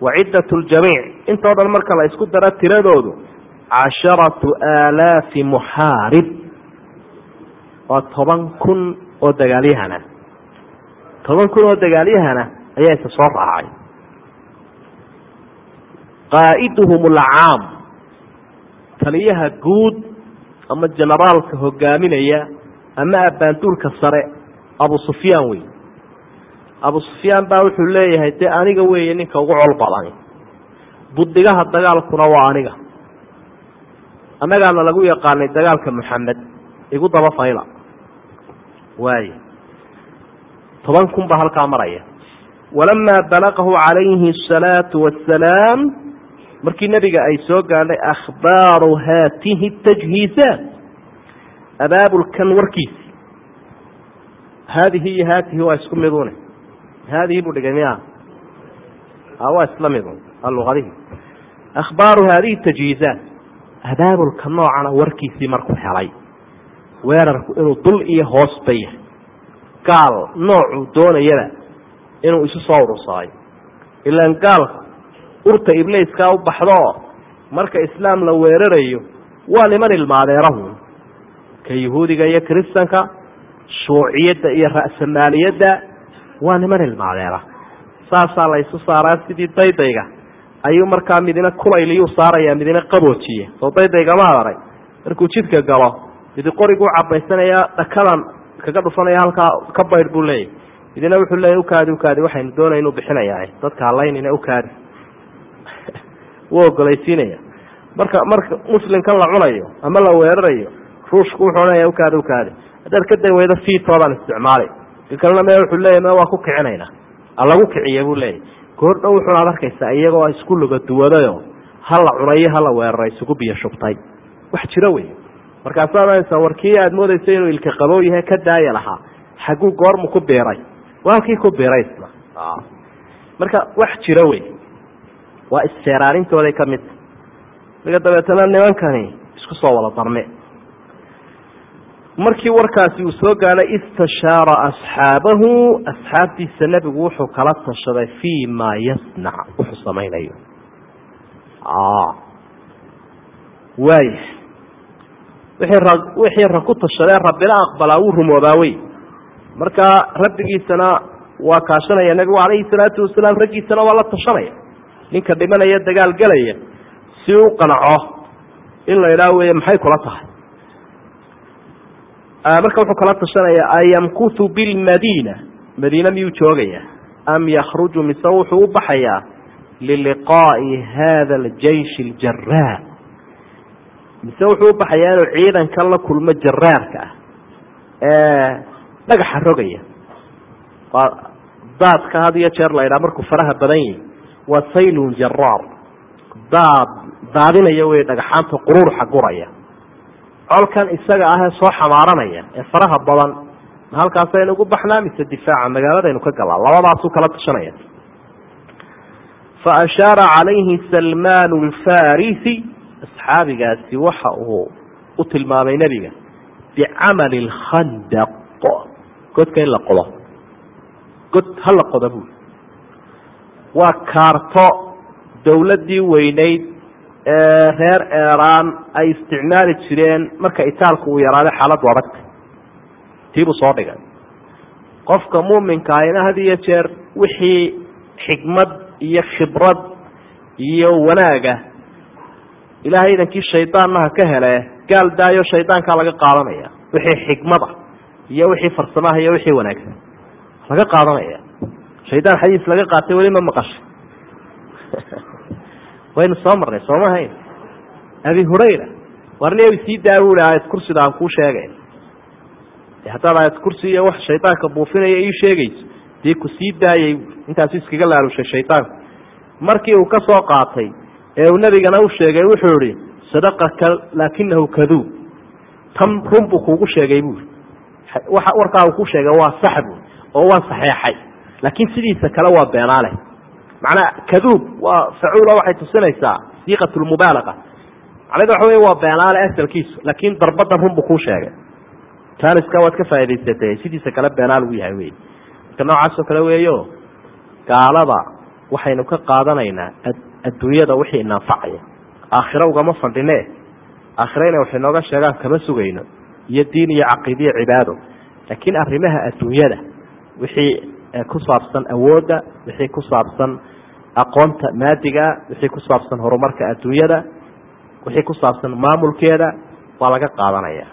Wa ciddat ljamiic intoo dhan marka la isku daro tiradoodu casharatu aalaafi muxaarib waa toban kun oo dagaalyahana toban kun oo dagaalyahana ayaa isa soo raacay. qaa'iduhum alcaam. taliyaha guud ama generaalka hogaaminaya ama abbaanduulka sare abu sufyaan wey abu sufyaan baa wuxuu leeyahay dee aniga weeye ninka ugu col badan. Buddigaha dagaalkuna waa aniga annagaana lagu yaqaanay dagaalka maxamed igu daba fayla. Waay toban kun baa halkaa maraya. Walamaa balaqahu calayhi asalaatu wassalaam markii nebiga ay soo gaadhay akhbaaru haatihi tajhiizaat abaabulkan warkiisi haadihi iyo haatihi waa isku midune haadihi buu dhigay miya waa isla midun luqadihi akhbaaru haadihi tajhiizaat abaabulka noocana warkiisii markuu helay. Weerarku inuu dul iyo hoosba yahay. Gaal noocuu doonayaba inuu isu soo urursaday. Ilaan gaalka urta ibliiskaa u baxdoo marka islaam la weerarayo waa niman ilmaadeerahu. Ka yahuudiga iyo kiristanka shuuciyadda iyo ra'samaaliyadda waa niman ilmaadeera. Saasaa la isu saaraa sidii daydayga ayuu markaa midina kulayliyuu saaraya midina qaboojiya soo daydayga ma adaray markuu jidka galo midi qoriguu cabaysanaya dhakadan kaga dhufanaya halkaa ka baydh buu leeyahy midina wuxuu leeyahy ukaadi ukaadi waxaynu doonay inuu bixinayaa. Dadka halaynina ukaadi (laughs) wuu ogolaysiinaya marka marka muslimkan la cunayo ama la weerarayo ruushku wuxuu odhanaya ukaadi ukaadi haddaad ka day weydo fiitoodaan isticmaali ka kalena me wuxuu leeyahy me waa ku kicinayna. Alagu kiciya buu leeyahy goor dhow wuxuunaad arkaysaa iyagoo isku luga duwadayo hala cunayo hala weeraray isugu biyo shubtay. Wax jiro wey markaasaa ohanaysaa war kii aad moodaysa inuu ilka qabow yahay ka daaya lahaa. Xagguu goormu ku biiray waa halkii ku biiray isna marka wax jiro wey waa isseeraarintooday ka midta marka dabeetana nimankani isku soo wada darme markii warkaasi uu soo gaadhay istashaara asxaabahu asxaabtiisa nebigu wuxuu kala tashaday fii ma yasnac wuxuu samaynayo. Waaya wixii ra wixii rag ku tashadee rabbina aqbalaa wuu rumoobaa wey marka rabbigiisana waa kaashanaya nebigu calayhi salaatu wasalaam raggiisana waa la tashanaya. Ninka dhimanaya dagaal gelaya si u qanaco in la idhaah wey maxay kula tahay marka wuxuu kala tashanaya ayamkuthu bilmadiina madiina? Miyuu joogaya? Am yakhruju mise wuxuu u baxayaa liliqaa'i hada aljaysh aljaraar mise wuxuu u baxayaa inuu ciidankan la kulmo jaraarka ah ee dhagaxa rogaya. Waa daadka had iyo jeer la ydhaha markuu faraha badan yihi waa saylun jaraar daad daadinaya wey dhagaxaanta quruurxa guraya colkan isaga ah ee soo xamaaranaya ee faraha badan ma halkaasaynu ugu baxnaa mise difaaca magaaladaynu ka galaa labadaasuu kala tashanaya fa ashaara calayhi salmaan lfarisi asxaabigaasi waxa uu u tilmaamay nebiga bicamali lkhandaq godka in la qodo. God ha la qodo buuli waa kaarto dowladdii weyneyd reer eeraan ay isticmaali jireen marka itaalku uu yaraaday xaaladdu adagta tiibuu soo dhigay qofka muuminka ahina had iyo jeer wixii xikmad iyo khibrad iyo wanaaga ilaahay idankii shaydaanna ha ka hele gaal daayo shaydaankaa laga qaadanaya. Wixii xikmada iyo wixii farsamaha iyo wixii wanaagsan laga qaadanaya. Shaydaan xadiis laga qaatay weli ma maqashay waynu soo marnay sooma hayn. Abi hurayra warniy sii daa bui aayad kursida aan kuu sheegay. Haddaad aayad kursi iyo wax shaydaanka buufinaya ii sheegayso dee ku sii daayay intaasu iskaga laalushay shaydaanku markii uu ka soo qaatay ee uu nebigana u sheegay wuxuu ihi sadaqaka laakinahu kaduub tan run buu kuugu sheegay buuri warkaa uu ku sheegay waa sax buuri oo waan saxeexay. Laakiin sidiisa kale waa beenaale macnaa kaduub waa facuula waxay tusinaysaa siiqat lmubaalaqa macnada waxa wey waa beenaale asalkiisu laakiin darbadan run buu kuu sheegay. Taniska waad ka faa'idaysatay sidiisa kale beenaal uu yahay wey marka noocaasoo kale weeyo gaalada waxaynu ka qaadanaynaa adduunyada wixii inaanfacaya aakhiro ugama fadhine. Aakhiro inay wax sheegaan kama sugayno. Iyo diin iyo caqiidiyo cibaado. Laakiin arrimaha adduunyada wixii ku saabsan awoodda wixii ku saabsan aqoonta maadigaa wixii ku saabsan horumarka adduunyada wixii ku saabsan maamulkeeda waa laga qaadanaya.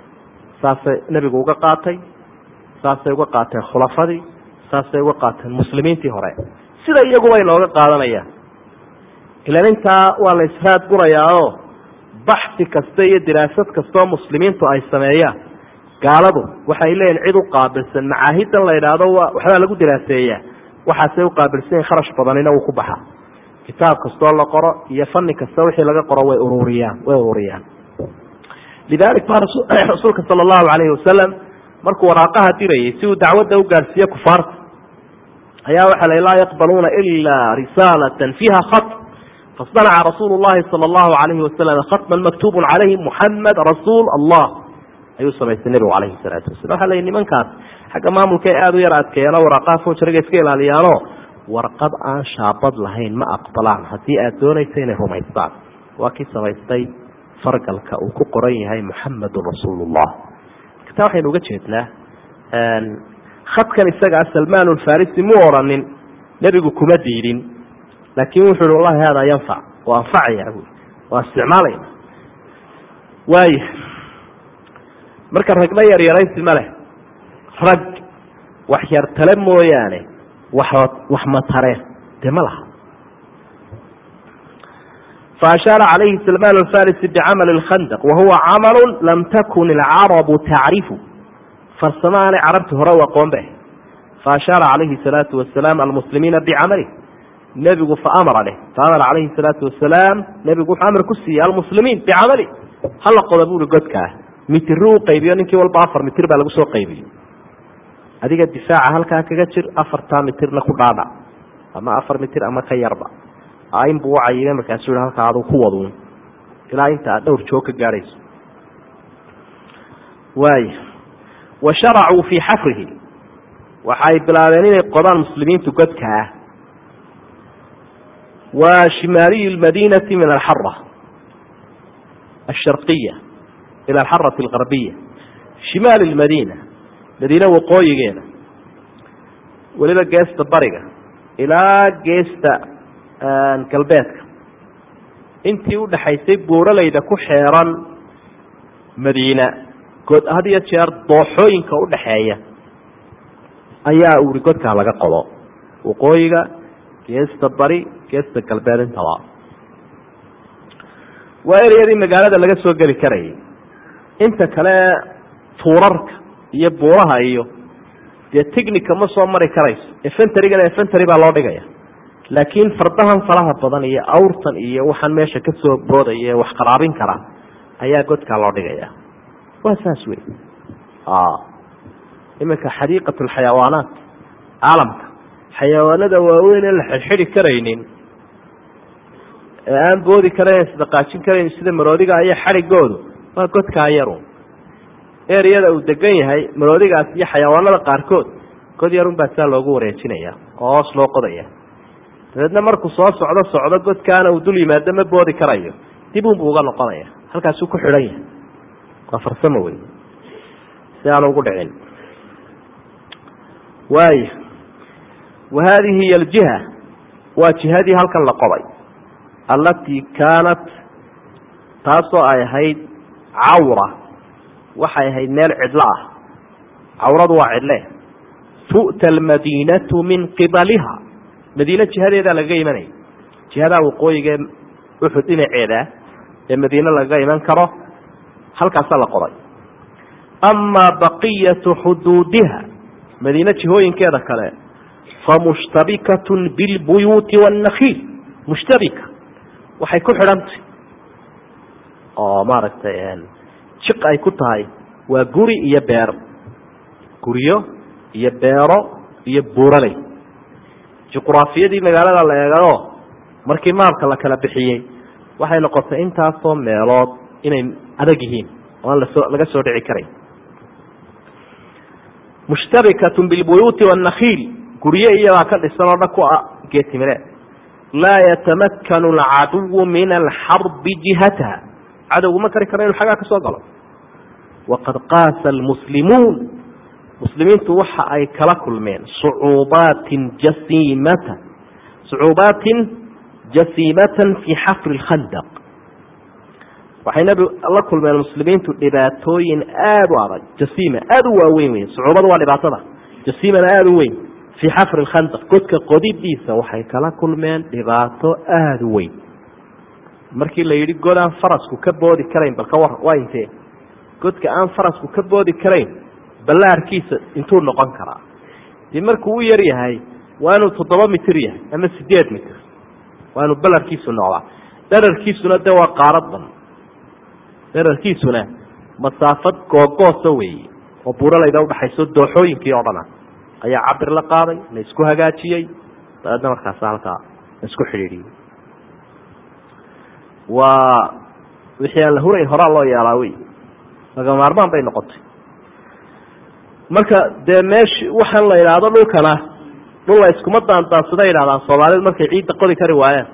Saasay nebigu uga qaatay saasay uga qaateen khulafadii saasay uga qaateen muslimiintii hore. Sida iyaguba inooga qaadanayaan ilan intaa waa la israad gurayaa oo baxsi kasta iyo diraasad kastaoo muslimiintu ay sameeyaan gaaladu waxay leeyihiin cid u qaabilsan. Macaahidan la idhaahdo waxbaa lagu diraaseeyaa waxaasay uqaabilsan yihiin kharash badanina uu ku baxaa kitaab kastoo la qoro iyo fani kasta wixii laga qoro way ururiyaan way ururiyaan. Lidalik baa (clears throat) rasuulka sala allahu calayhi wasalam markuu waraaqaha dirayay si uu dacwadda u kufaarta ayaa waxa la laa yaqbaluuna ilaa risaalatan fiiha khat. Fasanaca rasuulu llahi sala allahu alayhi wasalam khatman maktubun calayhi muxamed rasuul allah ayuu samaystay nebigu calayhi salaatu wasalam waxa la nimankaas xagga maamulka ee aada u yar adkeeyano waraaqaha fojariga iska ilaaliyaano warqad aan shaabad lahayn ma aqbalaan. Haddii aada doonaysa inay rumaystaan. Waa kii samaystay fargalka uu ku qoran yahay muxamedun rasuulullah. Taa waxaynu uga jeednaa khadkan isagaa salmaan alfarisi mu oranin nebigu kuma diidin. Laakin wuxu uhi wallahi hada yanfac waa anfacaya waa isticmaalayna. Waaya marka ragna yar yaraysi ma leh. Rag wax yar tale mooyaane wax wax matare dee ma laha. Faashaara calayhi salmaan alfarisi bicamali lkhandaq wahuwa camalu lam takun alcarabu tacrifu. Farsamo aanay carabti hore u aqoon ba faashaara calayhi salaatu wasalaam almuslimiina bicamali. Nebigu faamara leh. Faamara calayhi salaatu wasalaam nebigu wuxuu amar ku siiyey almuslimiin bicamali. Hala qoda buuri godkaa mitiri u qaybiyo ninkii walba afar mitir baa lagu soo qaybiyey adiga difaaca halkaa kaga jir afartaa mitirna ku dhaadhac ama afar mitir ama ka yarba. In buu ucayimay markaasuu halkaa adu ku waduun. Ilaa inta aad dhowr joog ka gaadhayso waaya wa sharacuu fii xafrihi. Waxay bilaabeen inay qodaan muslimiintu godka ah. Wa shimaaliyi lmadiinati min alxara alsharqiya ila alxarati algarbiya shimaali lmadiina madiine waqooyigeeda weliba geesta bariga ilaa geesta galbeedka intii udhaxaysay buuralayda ku xeeran madiina god had iyo jeer dooxooyinka udhaxeeya ayaa uri godkaa laga qodo waqooyiga geesta bari geesta galbeed intaba waa ereyadii magaalada laga soo geli karayay inta kale tuurarka iyo buuraha iyo dee technica ma soo mari karayso. Efentarigana efentary baa loo dhigaya. Laakiin fardahan faraha badan iyo awrtan iyo waxaan meesha ka soo boodaya wax qaraabin kara ayaa godkaa loo dhigaya. Waa saas wey iminka xadiiqat alxayawaanaat caalamka. Xayawaanada waaweyn ee la xidxidi karaynin ee aan boodi karayn isdaqaajin karayn sida maroodiga iyo xadhigoodu waa godkaa yaru. Ereyada uu degan yahay maroodigaas iyo xayawaanada qaarkood god yarun baa saa loogu wareejinaya oo hoos loo qodaya. Dabeedna markuu soo socdo socdo godkaana uu dul yimaado ma boodi karayo. Dib unbuu uga noqonaya halkaasuu ku xidhan yahay. Waa farsamo wey si aan ugu dhicin. Waaya wa haadihi hiy aljiha. Waa jihadii halkan la qoday allatii kaanat taasoo ay ahayd cawra. Waxay ahayd meel cidlo ah. Cawradu waa cidle. Tu'ta almadiinatu min qibaliha. Madiine jihadeedaa lagaga imanaya jihadaa waqooyiga ee uxud dhinaceeda ee madiine lagaga iman karo halkaasaa la qoday amaa baqiyatu xuduudiha madiine jihooyinkeeda kale famushtabikatun bilbuyuuti waannakhiil mushtabika waxay ku xidhantay oo maaragtay jiq ay ku tahay waa guri iyo beero guryo iyo beero iyo buuraley juquraafiyadii magaalada la eegao markii maabka la kala bixiyey waxay noqotay intaasoo meelood inay adag yihiin oo aan la soo laga soo dhici karayn mushtabikatun bilbuyuuti waannakhiil guryo iyabaa ka dhisan oo dhan ku ah geetimireed laa yatamakkanu alcaduwu min alxarbi jihataha cadowgu ma kari karo inu xaggaa ka soo galo. Waqad qaasa almuslimuun. Muslimiintu waxa ay kala kulmeen sucuubaatin jasiimatan. Sucuubaatin jasiimatan fii xafri lkhandaq waxay nabi la kulmeen muslimiintu dhibaatooyin aada u adag jasiima aada u waaweyn wey sucuubadu waa dhibaatada. Jasiimana aada u weyn. Fii xafri lkhandaq godka qodidiisa waxay kala kulmeen dhibaato aada u weyn markii la yidhi god aan farasku ka boodi karayn. Balka war waa intee? Godka aan farasku ka boodi karayn ballaarkiisa intuu noqon karaa. Dee markuu u yar yahay waa inuu toddoba mitir yahay ama sideed mitir. Waa inuu balarkiisu noqdaa. Dherarkiisuna dee waa qaaradan dherarkiisuna masaafad googoosa weeye oo buuralayda udhaxayso dooxooyinkii oo dhana. Ayaa cabir la qaaday la isku hagaajiyey dabeedna markaasa halkaa la isku xidhiidhiyey waa wixii aan la hurayn horaa loo yeelaa wey laga maarmaan bay noqotay. Marka dee meesh waxaan la yidhaahdo dhulkana dhul la iskuma daandaansada yidhahdaan soomaalidu markay ciidda qodi kari waayaan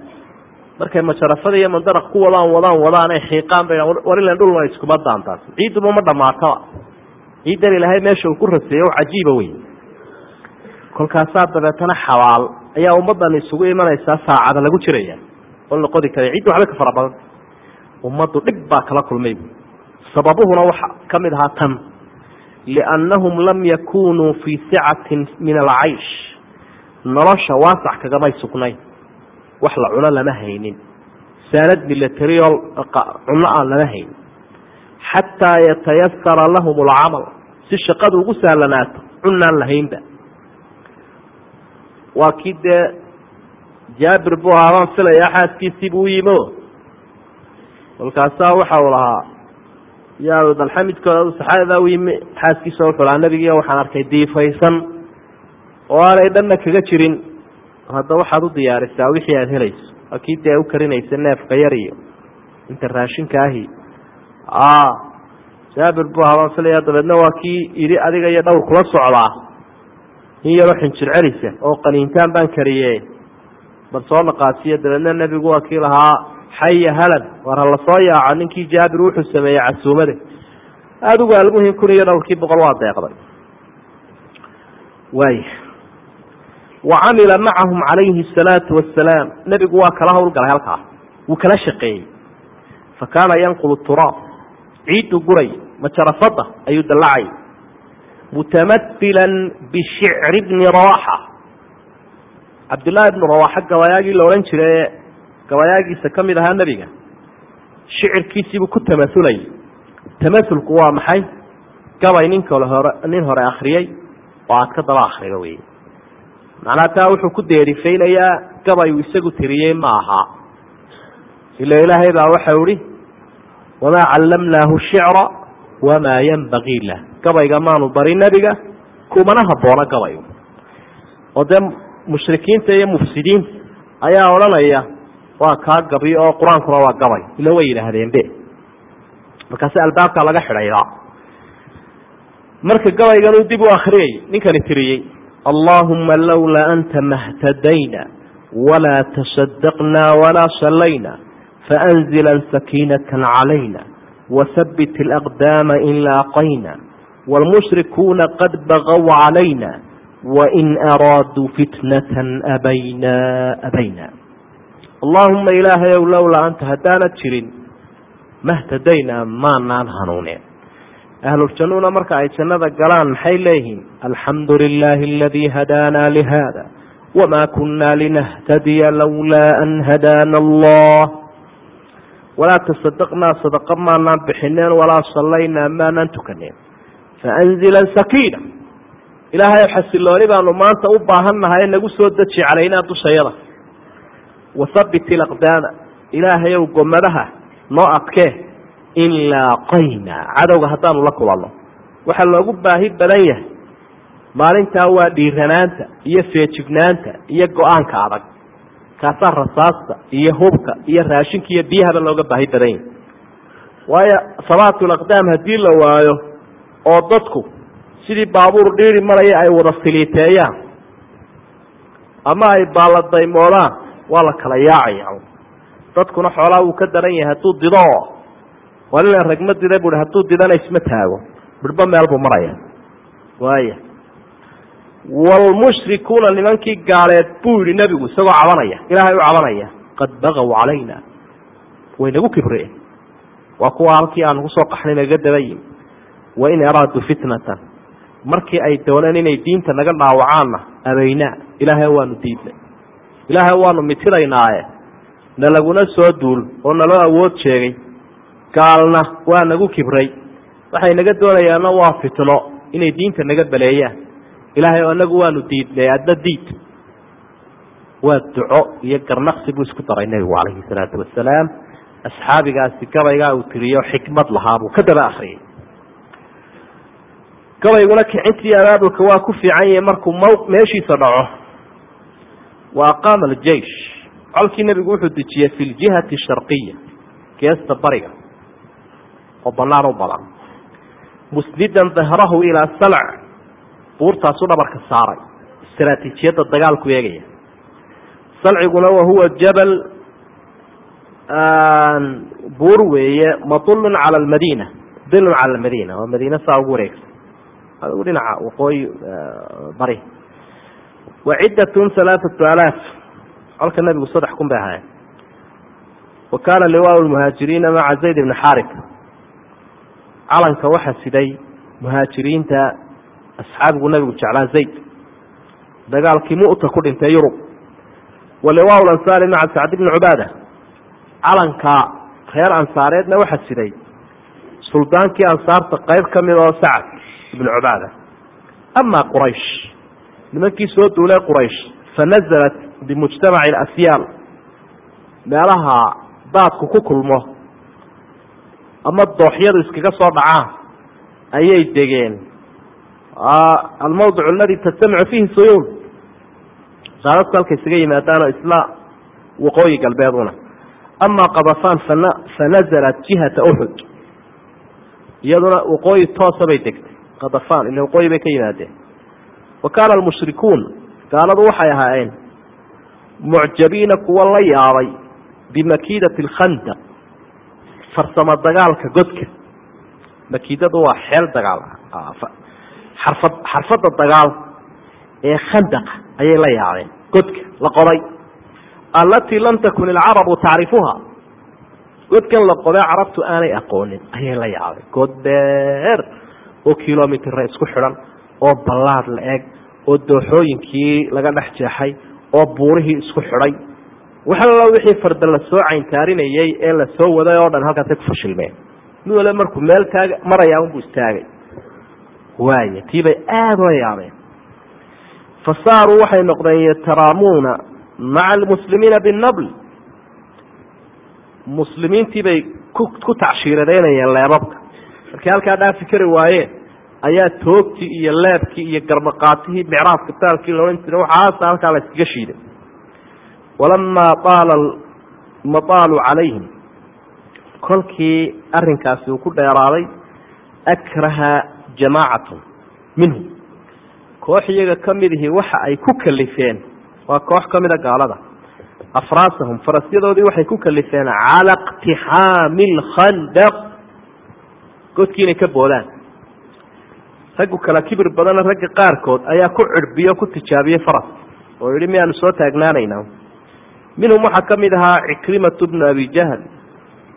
markay majarafada iyo mandaraq ku wadaan wadaan wadaan ay xiiqaan bay war ilan dhul la iskuma daandaansan ciidduba ma dhamaataba ciiddan ilaahay meesha uu ku raseeyo o cajiiba wey kolkaasaa dabeetana xabaal ayaa ummaddan isugu imanaysaa saacada lagu jiraya oo la qodi karaya ciidda waxba ka fara badan. Ummaddu dhib baa kala kulmay. Sababuhuna waxa ka mid ahaa tan liannahum lam yakunuu fii sicatin min alcaysh. Nolosha waasac kagamay sugnayn. Wax la cuno lama haynin. Saanad milatariyol cuno aan lama haynin. Xataa yatayasara lahum alcamal. Si shaqadu ugu sahlanaato cunaan lahaynba. Waa kii dee jaabir buu ahaa baan filayaa xaaskiisii buu u yimo kolkaasaa waxa uu lahaa yaa dalxa midkooda saxaabada u yimi xaaskiisa wuxuu lahaa nebigii waxaan arkay diifaysan oo aanay dhanna kaga jirin. Hadda waxaad u diyaarisaa wixii aada helayso. Waa kii dee u karinaysa neefka yar iyo inta raashinka ahi. Jaabir buu ahaa baan filaya dabeedna waa kii yidhi adiga iyo dhowr kula socdaa. In yaroo xinjir celisa oo qaniintaan baan kariye bal soo naqaasiyo dabeedna nebigu waa kii lahaa xaya halan war hala soo yaaco ninkii jaabir wuxuu sameeyey casuumade. Adigu almuhim kun iyo dhowrkii boqol waa deeqday. Waay. Wa camila macahum calayhi asalaatu wasalaam nebigu waa kala hawlgalay halkaa. Wuu kala shaqeeyey. Fa kaana yanqulu turaab ciiddu guray majarafada ayuu dallacay. Mutamahilan bishicri bni rawaxa cabdullaahi ibnu rawaxa gabayaagii la odhan ee gabayaagiisa ka mid ahaa nebiga shicirkiisiibuu ku tamahulayay tamasulku waa maxay? Gabay nin kale hore nin hore akriyey oo aad ka daba akrido wey macnaha taa wuxuu ku deerifaynayaa gabay uu isagu tiriyey ma aha. Ila ilaahay baa waxau ihi wamaa callamnaahu shicra wamaa yanbagii lah gabayga maanu bari nebiga kumana haboono gabayu oo dee mushrikiinta iyo mufsidiinta ayaa odhanaya waa kaa gabiyo oo qur'aankuna waa gabay. Ila way yidhaahdeen be markaasi albaabkaa laga xidhaydaa marka gabaygan dib u akriyay ninkani tiriyey allahuma lawlaa anta mahtadayna walaa tasadaqna walaa sallayna faanzila sakiinata calayna wasabit alaqdaama in laaqayna wاlmushrikuuna qad bagaw calayna wain araaduu fitnatan abayna abayna allahuma ilaahay ow lowlaa anta haddaanad jirin mahtadayna maanaan hanuuneen ahluljannuuna marka ay jannada galaan maxay leeyihiin? Alxamdu lilaahi aladii hadaana lihada wama kunna linahtadiya lowlaa an hadaana allah walaa tasadaqnaa sadaqa maanaan bixineen walaa sallaynaa maanaan tukaneen faanzila sakiina ilaahay xasilooni baanu maanta u baahan nahay ee nagu soo deji calaynaa dushayada. Wasabit ilaqdaama ilaahayow gomadaha noo adkee in laaqayna. Cadowga haddaanu la kulanno. Waxaa loogu baahi badan yahay. Maalintaa waa dhiiranaanta iyo feejignaanta iyo go'aanka adag. Kaasaa rasaasta iyo hubka iyo raashinka iyo biyahaba looga baahi badan yahay. Waayo sabaatulaqdaam haddii la waayo oo dadku sidii baabuur dhiiri maraya ay wada filiiteeyaan. Ama ay baaladaymoodaan waa la kala yaacaya. Dadkuna xoolaa wuu ka daran yahay hadduu dido waa ina ragma dida bui hadduu didana isma taago. Birhbo meel buu maraya waaya wlmushrikuuna nimankii gaaleed buu yihi nebigu isagoo cabanaya ilaahay u cabanaya qad bagaw calayna. Way nagu kibreen. Waa kuwa halkii aan nagu soo qaxnay naga daba yimi wain araaduu fitnatan markii ay dooneen inay diinta naga dhaawacaanna abaynaa ilaahay waanu diidnay. Ilaahay waanu mitiraynaaye nalaguna soo duul oo naloo awood sheegay. Gaalna waa nagu kibray. Waxay naga doonayaanna waa fitno inay diinta naga baleeyaan. Ilaahay oo anagu waanu diidnay adna diid. Waa duco iyo garnaqsi buu isku daray nebigu calayhi salaatu wasalaam asxaabigaasi gabaygaa uu tiriyo xikmad lahaa buu ka daba akriyay gabayguna kicintii abaabulka waa ku fiican yahay markuu m meeshiisa dhaco. Wa aqaama aljeish colkii nebigu wuxuu dejiyey fi ljihati sharqiya geesta bariga oo banaan u badan. Musnidan dahrahu ilaa salc buurtaasu dhabarka saaray. Istaraatiijiyadda dagaalku eegaya. Salciguna wahuwa jabal buur weeye madulun cala almadiina dilun cala almadiina waa madiina saa ugu wareegsan adigu dhinaca waqooyi bari. Wa ciddatun halaathatu alaaf colka nabigu saddex kun bay ahaayeen wa kaana liwaau lmuhaajiriina maca zayd ibni xaarika calanka waxaa siday muhaajiriinta asxaabigu nabigu jeclaa zayd. Dagaalkii mu'ta ku dhintay yurub. Wa liwaau lansaari maca sacd ibni cubaada. Calanka reer ansaareedna waxaa siday suldaankii ansaarta qayb ka mid oo sacad ibnu cubaada ama quraysh nimankii soo duulay quraysh fanazalat bimujtamaci alasyaal meelaha daadku ku kulmo ama dooxyadu iskaga soo dhacaan ayay degeen almawdic aladi tajtamicu fiihi suyuul saadadku halka isaga yimaadaanoo isla waqooyi galbeeduna ama qadafaan fana fanazalat jihata uxud iyaduna waqooyi toosa bay degtay qadafaan ila waqooyi bay ka yimaadeen wa kaana almushrikuun gaaladu waxay ahaayeen mucjabiina kuwa la yaabay bimakiidati alkhandaq farsamo dagaalka godka. Makiidadu waa xeel dagaal xarfad xarfadda dagaal ee khandaqa ayay la yaabeen godka la qoday. Allatii lam takun ilcarabu tacrifuha godkan la qoday carabtu aanay aqoonin ayay la yaabeen. God dheer oo kilomitira isku xidhan oo ballaad la eg oo dooxooyinkii laga dhex jeexay oo buurihii isku xidhay. Waxalla wixii farda la soo cayntaarinayey ee la soo waday oo dhan halkaasay ku fashilmeen. Mid wale markuu meel taag maraya unbuu istaagay. Waaya tiibay aada ula yaabeen. Fa waxay noqdeen yataraamuuna maca almuslimiina binabl muslimiintii bay ku tacshiiradeynayeen leebabka markay halkaa dhaafi kari waayeen ayaa toogtii iyo leebkii iyo garbaqaatihii micraafka taalkii laodhan jiray waxaasa halkaa la iskaga shiiday. Walamaa taala mataalu calayhim kolkii arrinkaasi uu ku dheeraaday akraha jamaacatun minhum. Koox iyaga ka mid ihi waxa ay ku kalifeen waa koox ka mida gaalada. Afraasahum farasyadoodii waxay ku kalifeen cala iqtixaami alkhandaq godkii inay ka boodaan. Raggu kala kibir badana ragga qaarkood ayaa ku cirbiyo ku tijaabiyey faras oo yihi miyaanu soo taagnaanayna minhum waxaa ka mid ahaa cikrimatu bnu abi jahl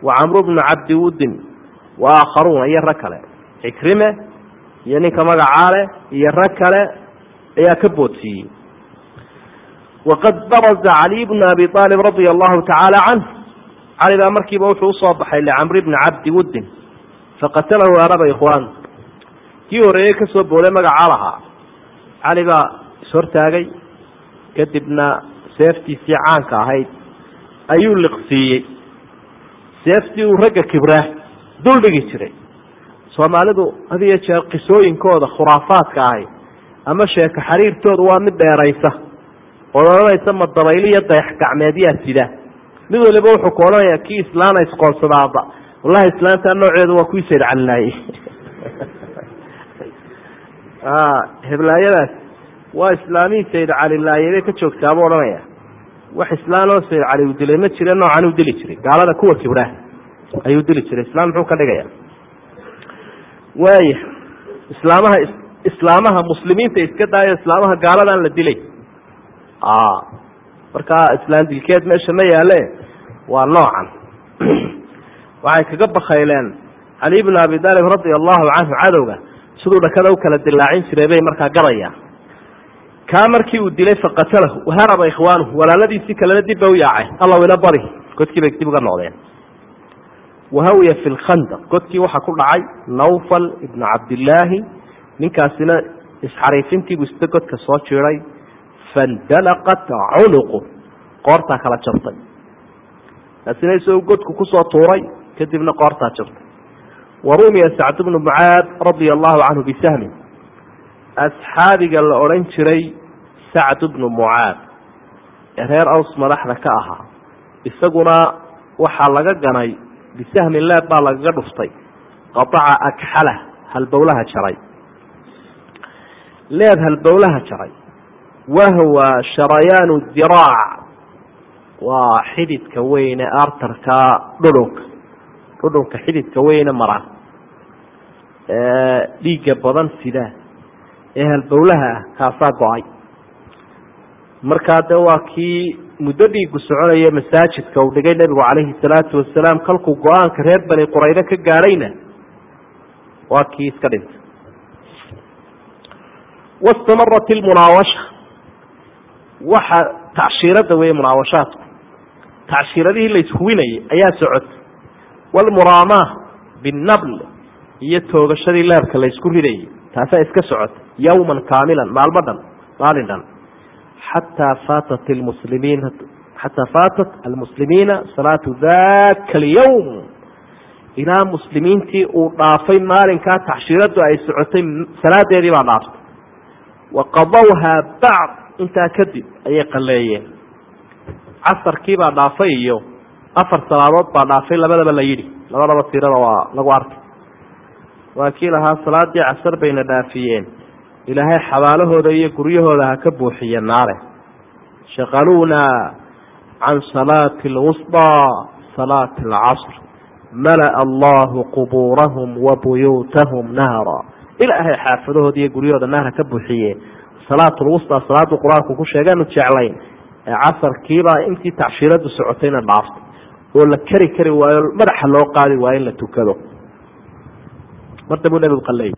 wa camru bnu cabdi wuddin wa aakharuuna iyo rag kale. Cikrime iyo ninka magacaale iyo rag kale ayaa ka boodsiiyey. Waqad baraza caliy bnu abi aalib radia allahu tacaala canh cali baa markiiba wuxuu u soo baxay licamri bni cabdi wuddin faqatalahu araba ikhwaan kii horeeyey ka soo booday magacaa lahaa cali baa ishortaagay kadibna seeftiisii caanka ahayd ayuu liqsiiyey. Seeftii uu ragga kibraa dul dhigi jiray. Soomaalidu had iyo jeer qisooyinkooda khuraafaadka ahi ama sheeko xariirtooda waa mid dheeraysa. Ood odhanaysa ma dabayliyo dayax gacmeedyaa sida. Mid waliba wuxuu ku odhanayaa kii islaana isqoonsadaaba wallahi islaanta nooceedu waa kuwii sayd calilaayey (laughs) heblaayadaas waa islaamihii sayd calilaayebay ka joogtaabuu odhanaya? Wax islaanoo sayd cali uu dilay ma jire noocan uu dili jiray? Gaalada kuwa kibraa ayuu dili jiray islaan muxuu ka dhigaya? Waaya islaamaha islaamaha muslimiinta iska daayo islaamaha gaaladan la dilay. Markaa islaam dilkeed meesha ma yaale waa noocan (clears throat) waxay kaga bakayleen cali bn abi aalib radia allahu canhu cadowga siduu dhakada u kala dilaacin jiray bay markaa gadayaan kaa markii uu dilay faqatalahu waharaba ikhwaanuhu walaaladiisii kalena dib bay u yaaceen. Allaw ila bari godkii bay dib uga noqdeen. Wahawiya fi lkhandaq godkii waxaa ku dhacay nawfal ibnu cabdillaahi ninkaasina isxariifintiibuu sida godka soo jiiday fandalaqat cunuqu qoortaa kala jabtay. Kaasina isagoo godku ku soo tuuray kadibna qoortaa jabtay warumiya sacd bnu mucaad radia allahu canhu bisahmin. Asxaabiga la odhan jiray sacd bnu mucaad ee reer aws madaxda ka ahaa. Isaguna waxaa laga ganay bisahmin leeb baa lagaga dhuftay. Qataca akxalah halbowlaha jaray. Leeb halbowlaha jaray. Wahwa sharayaanu diraac waa xididka weyne artarka dhudhunka dhudhunka xididka weyne mara. Dhiigga badan sida ee halbowlaha ah kaasaa go'ay. Markaa de waa kii muddo dhiigu soconaya masaajidka uu dhigay nebigu calayhi salaatu wasalaam kalkuu go'aanka reer bani qurayre ka gaadhayna waa kii iska dhintay. Wastamarat ilmunaawasha waxa tacshiirada weeye munaawashaadku. Tacshiiradihii la ishuwinayay ayaa socotay walmuraamaa binabl iyo toogashadii leebka la isku ridayay taasaa iska socotay yawman kaamilan maalmo dhan maalin dhan xataa faatat lmuslimiina xataa faatat almuslimiina salaatu daka alyawm ilaa muslimiintii uu dhaafay maalinkaa tacshiiradu ay socotay salaadeedii baa dhaaftay wa qadawhaa bacd intaa kadib ayay qaleeyeen casarkiibaa dhaafay iyo afar salaadood baa dhaafay labadaba la yidhi. Labadaba tirada waa lagu arkay waa kii salaadii casar bayna dhaafiyeen. Ilaahay xabaalahooda iyo guryahooda ha ka buuxiye naare. Shaqaluuna can salaati alwusdaa salaati alcasr mala'a allahu qubuurahum wa buyuutahum naara ilaahay xaafadahooda iyo guryahooda naar ha ka buuxiye. Salaatulwustaa salaadu qur'aanku ku sheegaanu jeclayn. Ee casarkiibaa intii tacshiiradu socotayna dhaafto oo la keri kari waayo madaxa loo qaadi waayo in la tukado. Mar dambuu nebigu qaley